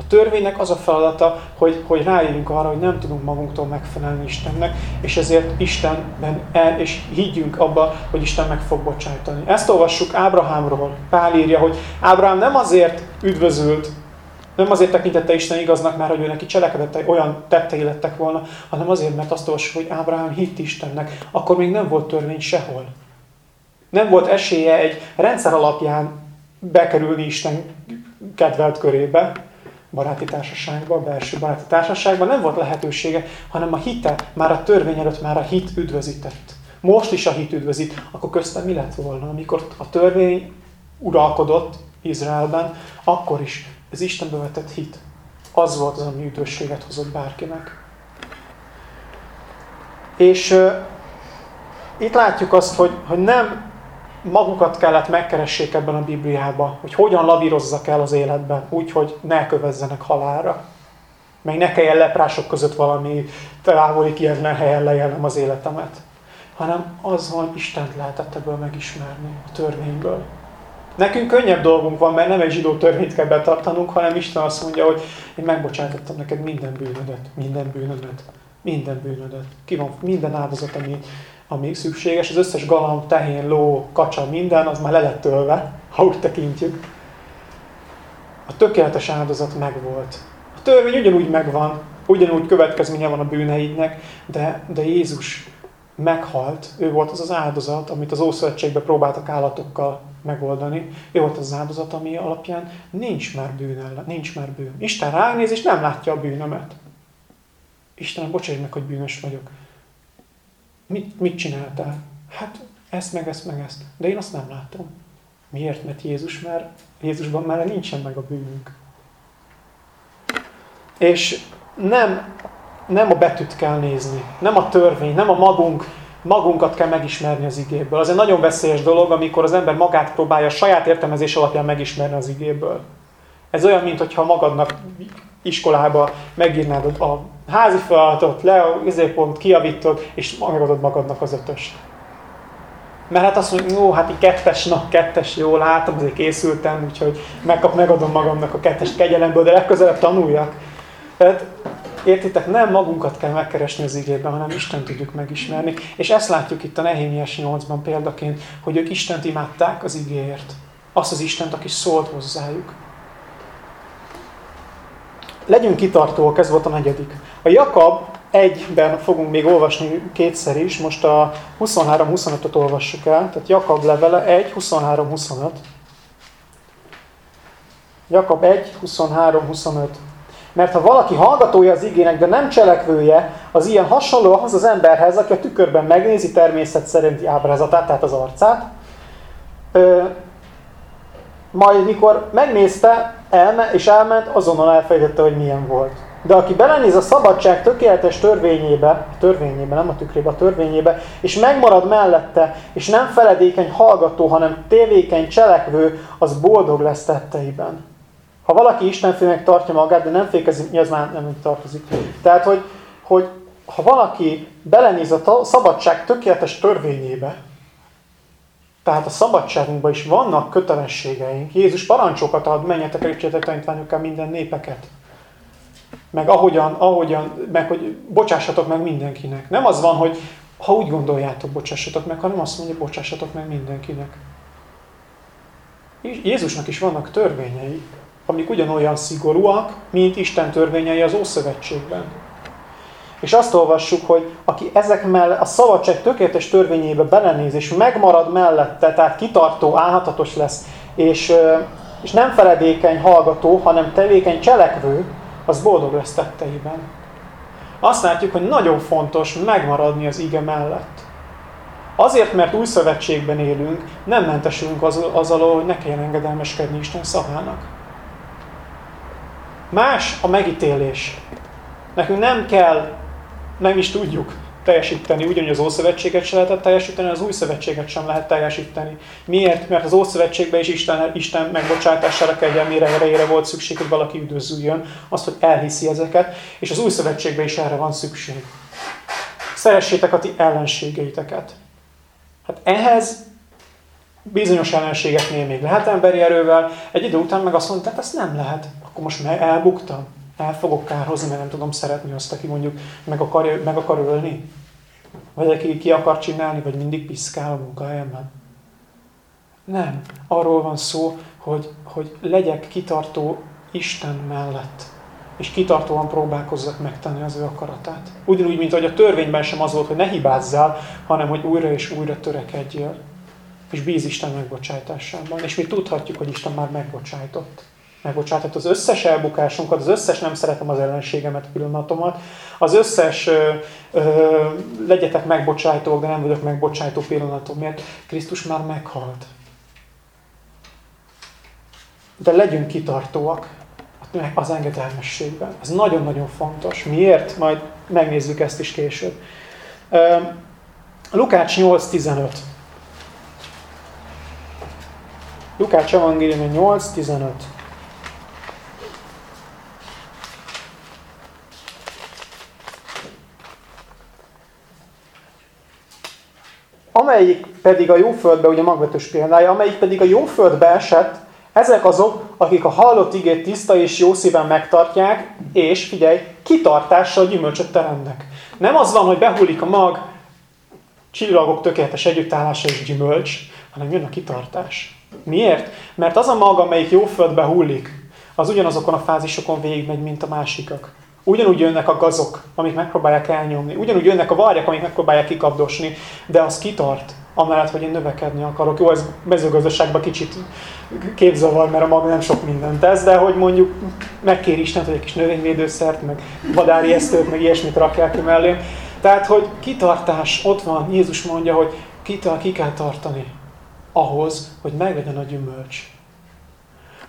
A törvénynek az a feladata, hogy, hogy rájövünk arra, hogy nem tudunk magunktól megfelelni Istennek, és ezért Istenben el, és higgyünk abba, hogy Isten meg fog bocsájtani. Ezt olvassuk Ábrahámról. Pál írja, hogy Ábrahám nem azért üdvözült, nem azért tekintette Isten igaznak már, hogy ő neki cselekedett, olyan tettei lettek volna, hanem azért, mert azt olvassuk, hogy Ábrahám hitt Istennek. Akkor még nem volt törvény sehol. Nem volt esélye egy rendszer alapján bekerülni Isten kedvelt körébe, baráti társaságban, belső baráti társaságban nem volt lehetősége, hanem a hite, már a törvény előtt már a hit üdvözített. Most is a hit üdvözít, akkor köztem mi lett volna? Amikor a törvény uralkodott Izraelben, akkor is az Istenbe vetett hit. Az volt az, ami üdvösséget hozott bárkinek. És uh, itt látjuk azt, hogy, hogy nem magukat kellett megkeressék ebben a Bibliában, hogy hogyan lavírozzak el az életben, úgy, hogy ne kövezzenek halálra. Meg ne kelljen leprások között valami távoli kiedlen helyen lejelnem az életemet. Hanem azon Istent lehetett ebből megismerni, a törvényből. Nekünk könnyebb dolgunk van, mert nem egy zsidó törvényt kell betartanunk, hanem Isten azt mondja, hogy én megbocsátottam neked minden bűnödet, minden bűnödet, minden bűnödet. Ki van minden áldozat, ami ami szükséges, az összes galamb, tehén, ló, kacsa, minden, az már le lett tölve, ha úgy tekintjük. A tökéletes áldozat megvolt. A törvény ugyanúgy megvan, ugyanúgy következménye van a bűneidnek, de, de Jézus meghalt, ő volt az az áldozat, amit az Ószövetségben próbáltak állatokkal megoldani. Ő volt az áldozat, ami alapján nincs már bűn ellen, nincs már bűn. Isten ránéz, és nem látja a bűnömet. Istenem, bocsáss meg, hogy bűnös vagyok. Mit, mit csináltál? Hát ezt, meg ezt, meg ezt. De én azt nem látom. Miért? Mert Jézus már, Jézusban már nincsen meg a bűnünk. És nem, nem a betűt kell nézni, nem a törvény, nem a magunk, magunkat kell megismerni az igéből. Az egy nagyon veszélyes dolog, amikor az ember magát próbálja saját értelmezés alapján megismerni az igéből. Ez olyan, mintha magadnak iskolába megírnád a házi feladatot, le a pont kiavítod, és megadod magadnak az ötöst. Mert hát azt mondja, jó, hát így kettes, na, kettes, jó, látom, azért készültem, úgyhogy megkap, megadom magamnak a kettest kegyelemből, de legközelebb tanuljak. Tehát értitek, nem magunkat kell megkeresni az igében, hanem Isten tudjuk megismerni. És ezt látjuk itt a Nehémiás 8-ban példaként, hogy ők Istent imádták az igéért. Azt az Istent, aki szólt hozzájuk. Legyünk kitartóak, ez volt a negyedik. A Jakab egyben fogunk még olvasni kétszer is, most a 23-25-öt olvassuk el, tehát Jakab levele 1, 23-25. Jakab 1, 23-25. Mert ha valaki hallgatója az igének, de nem cselekvője, az ilyen hasonló ahhoz az emberhez, aki a tükörben megnézi természet szerinti ábrázatát, tehát az arcát, ö, majd mikor megnézte, elme, és elment, azonnal elfejtette, hogy milyen volt. De aki belenéz a szabadság tökéletes törvényébe, törvényébe, nem a tükrébe, a törvényébe, és megmarad mellette, és nem feledékeny hallgató, hanem tévékeny cselekvő, az boldog lesz tetteiben. Ha valaki Istenfélnek tartja magát, de nem fékezik, mi az már nem tartozik. Tehát, hogy, hogy ha valaki belenéz a szabadság tökéletes törvényébe, tehát a szabadságunkban is vannak kötelességeink. Jézus parancsokat ad, menjetek el, tanítványokkal minden népeket. Meg ahogyan, ahogyan, meg hogy bocsássatok meg mindenkinek. Nem az van, hogy ha úgy gondoljátok, bocsássatok meg, hanem azt mondja, bocsássatok meg mindenkinek. Jézusnak is vannak törvényei, amik ugyanolyan szigorúak, mint Isten törvényei az Ószövetségben. És azt olvassuk, hogy aki ezek mellett a szabadság tökéletes törvényébe belenéz, és megmarad mellette, tehát kitartó, állhatatos lesz, és, és nem feledékeny hallgató, hanem tevékeny cselekvő, az boldog lesz tetteiben. Azt látjuk, hogy nagyon fontos megmaradni az ige mellett. Azért, mert új szövetségben élünk, nem mentesülünk az, azzal, hogy ne kelljen engedelmeskedni Isten szavának. Más a megítélés. Nekünk nem kell nem is tudjuk teljesíteni, ugyanúgy az Ószövetséget sem lehetett teljesíteni, az Új Szövetséget sem lehet teljesíteni. Miért? Mert az Ószövetségben is Isten, Isten megbocsátására, kegyelmére, erejére volt szükség, hogy valaki üdvözüljön, azt, hogy elhiszi ezeket, és az Új Szövetségben is erre van szükség. Szeressétek a ti ellenségeiteket. Hát ehhez bizonyos ellenségeknél még lehet emberi erővel, egy idő után meg azt mondta, hát ezt nem lehet. Akkor most elbuktam el fogok kárhozni, mert nem tudom szeretni azt, aki mondjuk meg akar, meg akar ölni? Vagy aki ki akar csinálni, vagy mindig piszkál a munkahelyemben? Nem. Arról van szó, hogy, hogy legyek kitartó Isten mellett. És kitartóan próbálkozzak megtenni az ő akaratát. Ugyanúgy, mint hogy a törvényben sem az volt, hogy ne hibázzál, hanem hogy újra és újra törekedjél. És bíz Isten megbocsájtásában. És mi tudhatjuk, hogy Isten már megbocsájtott megbocsátott az összes elbukásunkat, az összes nem szeretem az ellenségemet pillanatomat, az összes ö, ö, legyetek megbocsájtók, de nem vagyok megbocsájtó pillanatom, miért Krisztus már meghalt. De legyünk kitartóak az engedelmességben. Ez nagyon-nagyon fontos. Miért? Majd megnézzük ezt is később. Lukács 8.15. Lukács evangélium 8.15. amelyik pedig a jó földbe, ugye magvetős példája, amelyik pedig a jó földbe esett, ezek azok, akik a hallott igét tiszta és jó szíven megtartják, és figyelj, kitartással gyümölcsöt teremnek. Nem az van, hogy behullik a mag, csillagok tökéletes együttállása és gyümölcs, hanem jön a kitartás. Miért? Mert az a mag, amelyik jó földbe hullik, az ugyanazokon a fázisokon végigmegy, mint a másikak. Ugyanúgy jönnek a gazok, amik megpróbálják elnyomni. Ugyanúgy jönnek a varjak, amik megpróbálják kikapdosni. De az kitart, amellett, hogy én növekedni akarok. Jó, ez mezőgazdaságban kicsit képzavar, mert a mag nem sok mindent tesz, de hogy mondjuk megkér Isten, hogy egy kis növényvédőszert, meg vadári esztőt, meg ilyesmit rakják ki mellé. Tehát, hogy kitartás, ott van, Jézus mondja, hogy kitart, ki kell tartani ahhoz, hogy meglegyen a gyümölcs.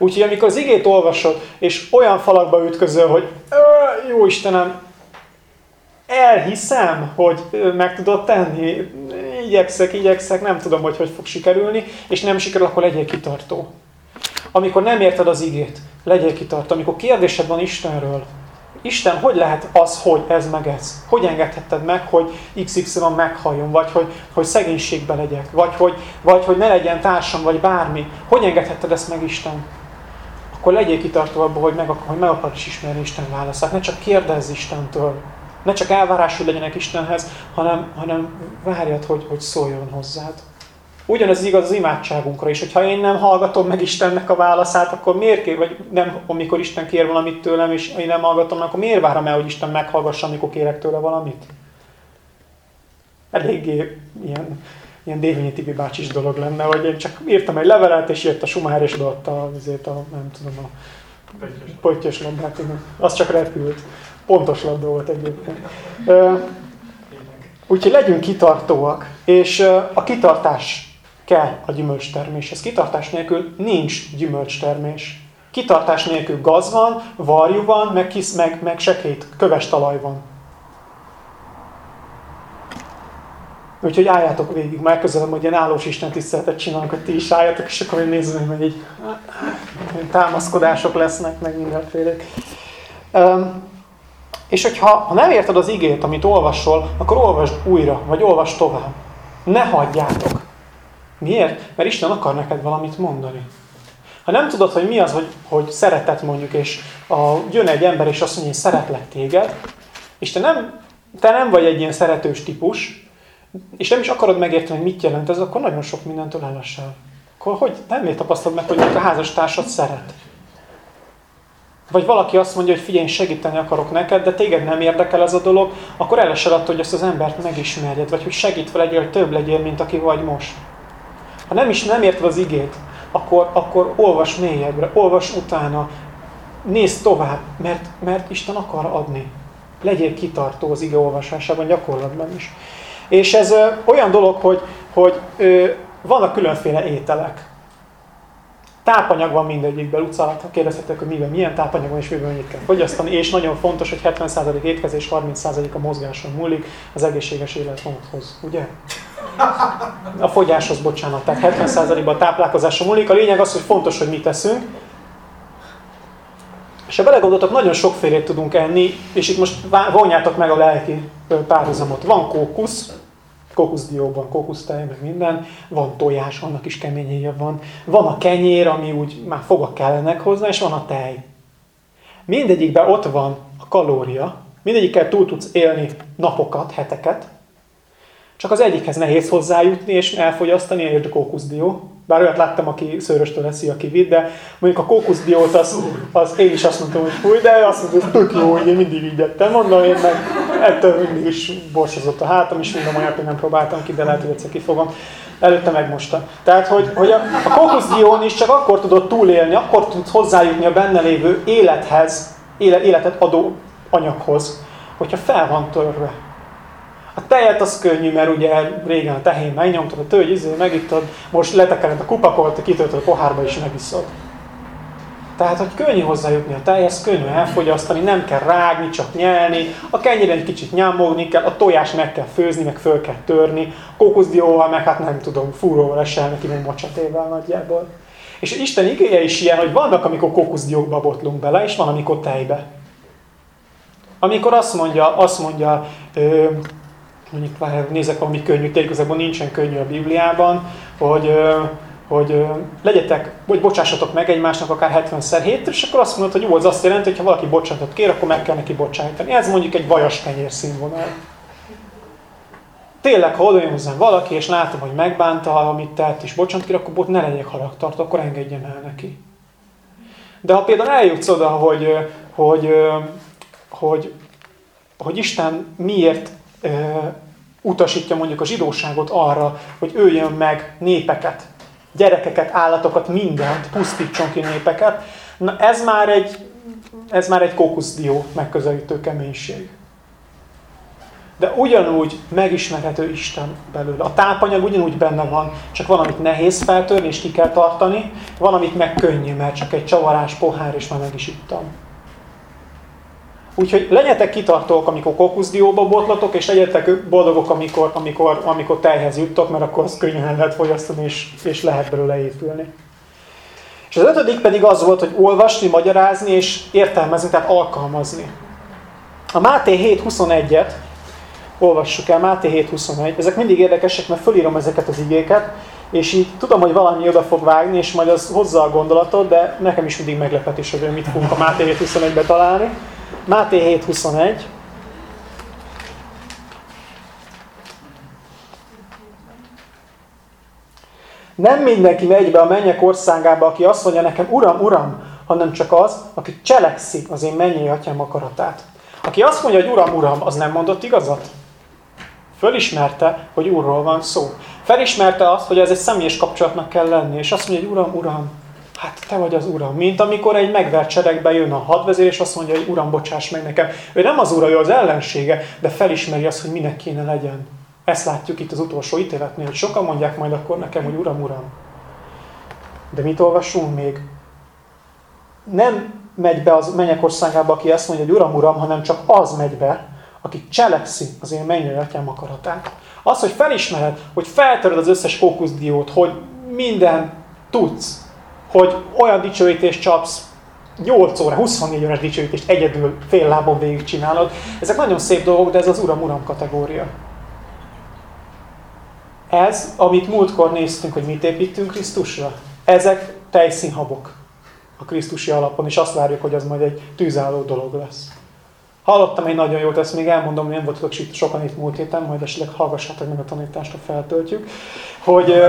Úgyhogy amikor az igét olvasod, és olyan falakba ütközöl, hogy jó Istenem, elhiszem, hogy meg tudod tenni, igyekszek, igyekszek, nem tudom, hogy hogy fog sikerülni, és nem sikerül, akkor legyél kitartó. Amikor nem érted az igét, legyél kitartó. Amikor kérdésed van Istenről, Isten, hogy lehet az, hogy ez meg ez? Hogy engedhetted meg, hogy XY meghalljon, vagy hogy, hogy szegénységbe legyek, vagy hogy, vagy hogy ne legyen társam, vagy bármi? Hogy engedhetted ezt meg, Isten? Akkor legyél kitartó abban, hogy meg, hogy meg akarsz ismerni Isten válaszát. Ne csak kérdezz Istentől. Ne csak elvárásod legyenek Istenhez, hanem, hanem várjad, hogy, hogy szóljon hozzád. Ugyanez igaz az imádságunkra is, hogyha én nem hallgatom meg Istennek a válaszát, akkor miért kér, vagy nem, amikor Isten kér valamit tőlem, és én nem hallgatom, akkor miért várom el, hogy Isten meghallgassa, amikor kérek tőle valamit? Eléggé ilyen ilyen Dévényi Tibi bácsis dolog lenne, hogy én csak írtam egy levelet, és jött a Sumár, és odaadta azért a, nem tudom, a pöttyös labdát, az csak repült. Pontos labda volt egyébként. Úgyhogy legyünk kitartóak, és a kitartás kell a gyümölcsterméshez. Kitartás nélkül nincs gyümölcstermés. Kitartás nélkül gaz van, varjú van, meg, kis, meg, meg sekét, köves talaj van. Úgyhogy álljátok végig, megközelem, hogy ilyen állós Isten tiszteletet csinálunk, hogy ti is álljatok, és akkor én nézem, hogy így támaszkodások lesznek, meg mindenféle. Um, és hogyha ha nem érted az igét, amit olvasol, akkor olvasd újra, vagy olvasd tovább. Ne hagyjátok. Miért? Mert Isten akar neked valamit mondani. Ha nem tudod, hogy mi az, hogy, hogy szeretet mondjuk, és a, jön egy ember, és azt mondja, hogy szeretlek téged, és te nem, te nem vagy egy ilyen szeretős típus, és nem is akarod megérteni, hogy mit jelent ez, akkor nagyon sok mindentől elesel. Akkor hogy nem miért tapasztalod meg, hogy a házastársad szeret? Vagy valaki azt mondja, hogy figyelj, segíteni akarok neked, de téged nem érdekel ez a dolog, akkor elesel attól, hogy ezt az embert megismerjed, vagy hogy segít vele, hogy több legyél, mint aki vagy most. Ha nem is nem érted az igét, akkor, akkor olvas mélyebbre, olvas utána, nézd tovább, mert, mert Isten akar adni. Legyél kitartó az ige olvasásában, gyakorlatban is. És ez ö, olyan dolog, hogy, hogy ö, vannak különféle ételek. Tápanyag van mindegyikben, utcálat, ha kérdezhetek, hogy miben, milyen tápanyag van és miben mennyit kell fogyasztani, és nagyon fontos, hogy 70% étkezés, 30% a mozgáson múlik az egészséges életmódhoz, ugye? A fogyáshoz, bocsánat, tehát 70%-ban a táplálkozáson múlik. A lényeg az, hogy fontos, hogy mit teszünk. És ha belegondoltok, nagyon sokfélét tudunk enni, és itt most vonjátok meg a lelki párhuzamot. Van kókusz, kókuszdióban, kókusztej, meg minden, van tojás, annak is keményéje van, van a kenyér, ami úgy már fogak kellenek hozzá, és van a tej. Mindegyikben ott van a kalória, mindegyikkel túl tudsz élni napokat, heteket, csak az egyikhez nehéz hozzájutni és elfogyasztani, és a kókuszdió. Bár olyat láttam, aki szőröstől eszi, aki vitt, de mondjuk a kókuszdiót, az, az én is azt mondtam, hogy fúj, de azt mondtam, hogy tök jó, hogy én mindig így ettem. Mondom, én meg ettől mindig is borsozott a hátam, és minden olyat hogy nem próbáltam ki, de lehet, hogy egyszer kifogom. Előtte megmosta. Tehát, hogy, hogy a, a kókuszdión is csak akkor tudod túlélni, akkor tudsz hozzájutni a benne lévő élethez, életet adó anyaghoz, hogyha fel van törve. A tejet az könnyű, mert ugye régen a tehén megnyomtad, a tőgy, izé, megittad, most letekered a kupakot, kitöltöd a pohárba és megiszod. Tehát, hogy könnyű hozzájutni a tejhez, könnyű elfogyasztani, nem kell rágni, csak nyelni, a kenyéren egy kicsit nyámogni kell, a tojás meg kell főzni, meg föl kell törni, kókuszdióval, meg hát nem tudom, fúróval esel neki, meg macsatével nagyjából. És Isten igéje is ilyen, hogy vannak, amikor kókuszdiókba botlunk bele, és van, amikor tejbe. Amikor azt mondja, azt mondja ö, mondjuk nézek valami könnyű, igazából nincsen könnyű a Bibliában, hogy, hogy legyetek, vagy bocsássatok meg egymásnak akár 70-szer hét, és akkor azt mondod, hogy jó, az azt jelenti, hogy ha valaki bocsánatot kér, akkor meg kell neki bocsájtani. Ez mondjuk egy vajas kenyér színvonal. Tényleg, ha oda hozzám valaki, és látom, hogy megbánta, amit tett, és bocsánat kér, akkor ne legyek haragtartó, akkor engedjem el neki. De ha például eljutsz oda, hogy, hogy, hogy, hogy Isten miért utasítja mondjuk a zsidóságot arra, hogy öljön meg népeket, gyerekeket, állatokat, mindent, pusztítson ki népeket. Na ez már egy, ez már egy kókuszdió megközelítő keménység. De ugyanúgy megismerhető Isten belőle. A tápanyag ugyanúgy benne van, csak van, amit nehéz feltörni és ki kell tartani, van, amit meg könnyű, mert csak egy csavarás pohár és már meg is ittam. Úgyhogy legyetek kitartók, amikor kokuszdióba botlatok, és legyetek boldogok, amikor, amikor, amikor tejhez juttok, mert akkor azt könnyen lehet fogyasztani, és, és lehet belőle épülni. És az ötödik pedig az volt, hogy olvasni, magyarázni és értelmezni, tehát alkalmazni. A Máté 7.21-et olvassuk el, Máté 7.21. Ezek mindig érdekesek, mert fölírom ezeket az igéket, és így tudom, hogy valami oda fog vágni, és majd az hozza a gondolatot, de nekem is mindig meglepetés, hogy mit fogunk a Máté 7.21-be találni. Máté 7.21. Nem mindenki megy be a mennyek országába, aki azt mondja nekem, Uram, Uram, hanem csak az, aki cselekszi az én mennyei atyám akaratát. Aki azt mondja, hogy Uram, Uram, az nem mondott igazat? Fölismerte, hogy Úrról van szó. Felismerte azt, hogy ez egy személyes kapcsolatnak kell lenni, és azt mondja, hogy Uram, Uram, hát te vagy az Uram. Mint amikor egy megvert seregbe jön a hadvezér, és azt mondja, hogy Uram, bocsáss meg nekem. Ő nem az Ura, ő az ellensége, de felismeri azt, hogy minek kéne legyen. Ezt látjuk itt az utolsó ítéletnél, hogy sokan mondják majd akkor nekem, hogy Uram, Uram. De mit olvasunk még? Nem megy be az mennyek országába, aki ezt mondja, hogy Uram, Uram, hanem csak az megy be, aki cselekszi az én mennyei atyám akaratát. Az, hogy felismered, hogy feltöröd az összes fókuszdiót, hogy minden tudsz, hogy olyan dicsőítést csapsz, 8 óra, 24 órás dicsőítést egyedül fél lábon végigcsinálod. Ezek nagyon szép dolgok, de ez az uram-uram kategória. Ez, amit múltkor néztünk, hogy mit építünk Krisztusra, ezek tejszínhabok a Krisztusi alapon, és azt várjuk, hogy az majd egy tűzálló dolog lesz. Hallottam egy nagyon jót, ezt még elmondom, hogy nem voltatok sokan itt múlt héten, majd esetleg hallgassátok meg a tanítást, ha feltöltjük, hogy,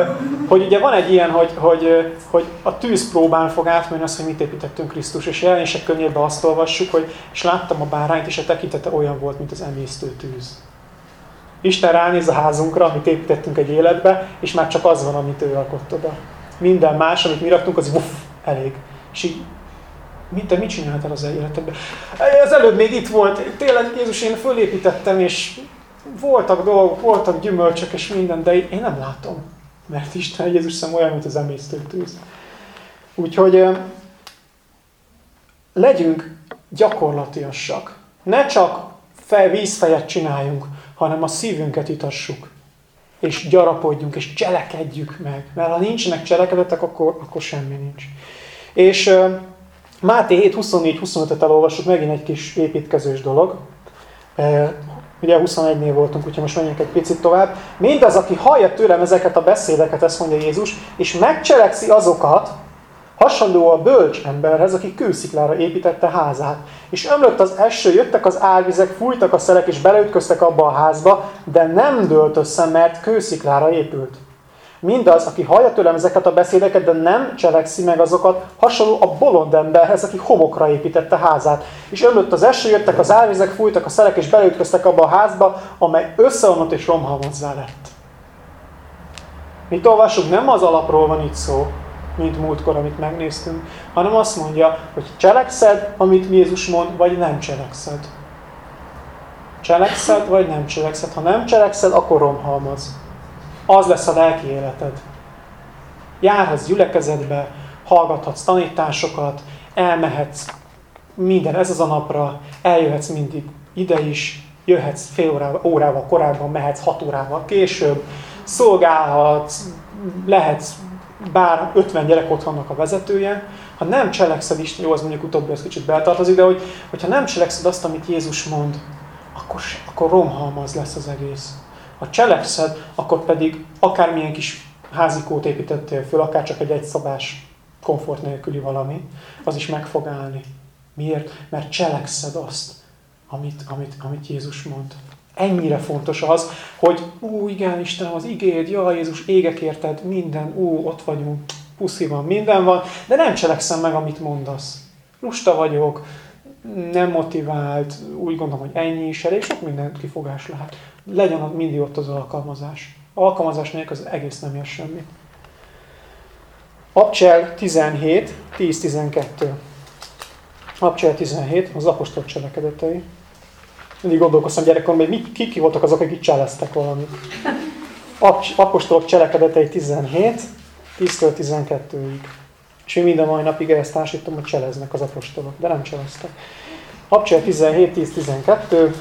hogy ugye van egy ilyen, hogy, hogy, hogy a tűzpróbán fog átmenni az, hogy mit építettünk Krisztus, és jelenések könyvében azt olvassuk, hogy és láttam a bárányt, és a tekintete olyan volt, mint az emésztő tűz. Isten ránéz a házunkra, amit építettünk egy életbe, és már csak az van, amit ő alkott oda. Minden más, amit mi raktunk, az uff, elég. És így, mit, te mit csináltál az életedben? Az előbb még itt volt, tényleg Jézus, én fölépítettem, és voltak dolgok, voltak gyümölcsök és minden, de én nem látom. Mert Isten Jézus szem olyan, mint az emésztő tűz. Úgyhogy legyünk gyakorlatiasak. Ne csak fel, vízfejet csináljunk, hanem a szívünket itassuk. És gyarapodjunk, és cselekedjük meg. Mert ha nincsenek cselekedetek, akkor, akkor semmi nincs. És Máté 7, 24-25-et elolvassuk, megint egy kis építkezős dolog. Uh, ugye 21-nél voltunk, úgyhogy most menjünk egy picit tovább. Mindaz, aki hallja tőlem ezeket a beszédeket, ezt mondja Jézus, és megcselekszi azokat, Hasonló a bölcs emberhez, aki kősziklára építette házát. És ömlött az eső, jöttek az árvizek, fújtak a szelek, és beleütköztek abba a házba, de nem dőlt össze, mert kősziklára épült. Mindaz, aki hallja tőlem ezeket a beszédeket, de nem cselekszi meg azokat, hasonló a bolond emberhez, aki homokra építette házát. És ömlött az eső, jöttek az árvizek, fújtak a szelek, és beleütköztek abba a házba, amely összeomlott és romhalmozzá lett. Mit olvasunk? Nem az alapról van itt szó, mint múltkor, amit megnéztünk, hanem azt mondja, hogy cselekszed, amit Jézus mond, vagy nem cselekszed. Cselekszed, vagy nem cselekszed. Ha nem cselekszed, akkor romhalmaz. Az lesz a lelki életed. Járhatsz gyülekezetbe, hallgathatsz tanításokat, elmehetsz minden, ez az a napra, eljöhetsz mindig ide is, jöhetsz fél órával, órával korábban, mehetsz hat órával később, szolgálhatsz, lehetsz bár 50 gyerek ott vannak a vezetője, ha nem cselekszed is, jó, az mondjuk utóbbi az kicsit beltartozik, de hogy, hogyha nem cselekszed azt, amit Jézus mond, akkor, akkor romhalmaz lesz az egész. Ha cselekszed, akkor pedig akármilyen kis házikót építettél föl, akár csak egy egyszabás komfort nélküli valami, az is meg fog állni. Miért? Mert cselekszed azt, amit, amit, amit Jézus mond. Ennyire fontos az, hogy ú, igen, Istenem, az igéd, ja, Jézus, égek érted, minden, ú, ott vagyunk, puszi van, minden van, de nem cselekszem meg, amit mondasz. Lusta vagyok, nem motivált, úgy gondolom, hogy ennyi is elég, sok minden kifogás lehet. Legyen mindig ott az alkalmazás. Alkalmazás nélkül az egész nem ér semmit. Abcsel 17, 10-12. Abcsel 17, az apostol cselekedetei. Mindig gondolkoztam gyerekkorom, hogy mi, ki, ki voltak azok, akik cseleztek valamit. Apostolok cselekedetei 17, 10-től 12-ig. És én minden mai napig ezt társítom, hogy cseleznek az apostolok, de nem cseleztek. Abcsel 17, 10, 12.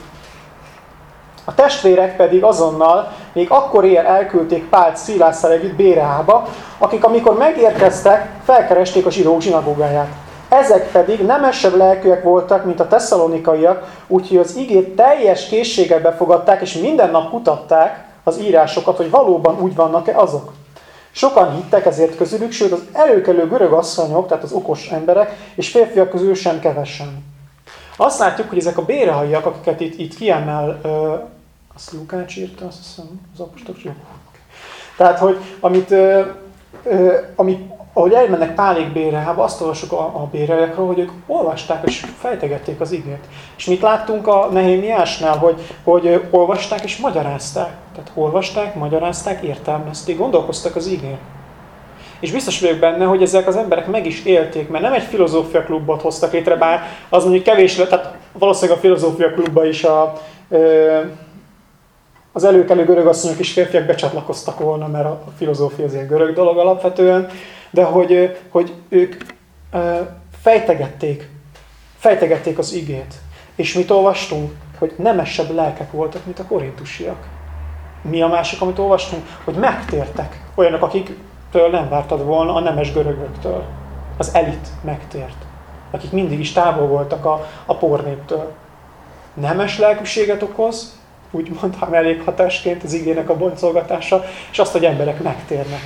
A testvérek pedig azonnal, még akkor ér elküldték Pált Szilásszal együtt Béreába, akik amikor megérkeztek, felkeresték a zsidók zsinagógáját. Ezek pedig nemesebb lelkűek voltak, mint a tesszalonikaiak, úgyhogy az igét teljes készséggel befogadták, és minden nap kutatták az írásokat, hogy valóban úgy vannak-e azok. Sokan hittek ezért közülük, sőt az előkelő görög asszonyok, tehát az okos emberek, és férfiak közül sem kevesen. Azt látjuk, hogy ezek a bérehaiak, akiket itt, itt kiemel, ö, azt Lukács írta, azt hiszem, az apostol. Tehát, hogy amit, ö, ö, amit ahogy elmennek Pálék Béreába, azt olvasok a, a béreekről, hogy ők olvasták és fejtegették az igét. És mit láttunk a Nehémiásnál, hogy, hogy olvasták és magyarázták. Tehát olvasták, magyarázták, értelmezték, gondolkoztak az igén. És biztos vagyok benne, hogy ezek az emberek meg is élték, mert nem egy filozófia klubot hoztak létre, bár az mondjuk kevés lett, tehát valószínűleg a filozófia klubba is a, az előkelő görög asszonyok és férfiak becsatlakoztak volna, mert a filozófia az ilyen görög dolog alapvetően, de hogy, hogy ők fejtegették, fejtegették az igét. És mit olvastunk? Hogy nemesebb lelkek voltak, mint a korintusiak. Mi a másik, amit olvastunk? Hogy megtértek olyanok, akiktől nem vártad volna a nemes görögöktől. az elit megtért, akik mindig is távol voltak a, a pornéptől. Nemes lelkűséget okoz, úgymond, ha elég hatásként az igének a boncolgatása, és azt, hogy emberek megtérnek.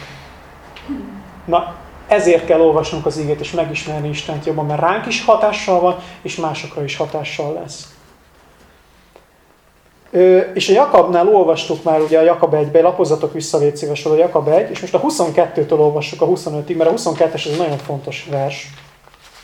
Na, ezért kell olvasnunk az igét, és megismerni Istent jobban, mert ránk is hatással van, és másokra is hatással lesz. Ö, és a Jakabnál olvastuk már ugye a Jakab 1-be, lapozzatok vissza légy a Jakab 1, és most a 22-től olvassuk a 25-ig, mert a 22-es ez egy nagyon fontos vers.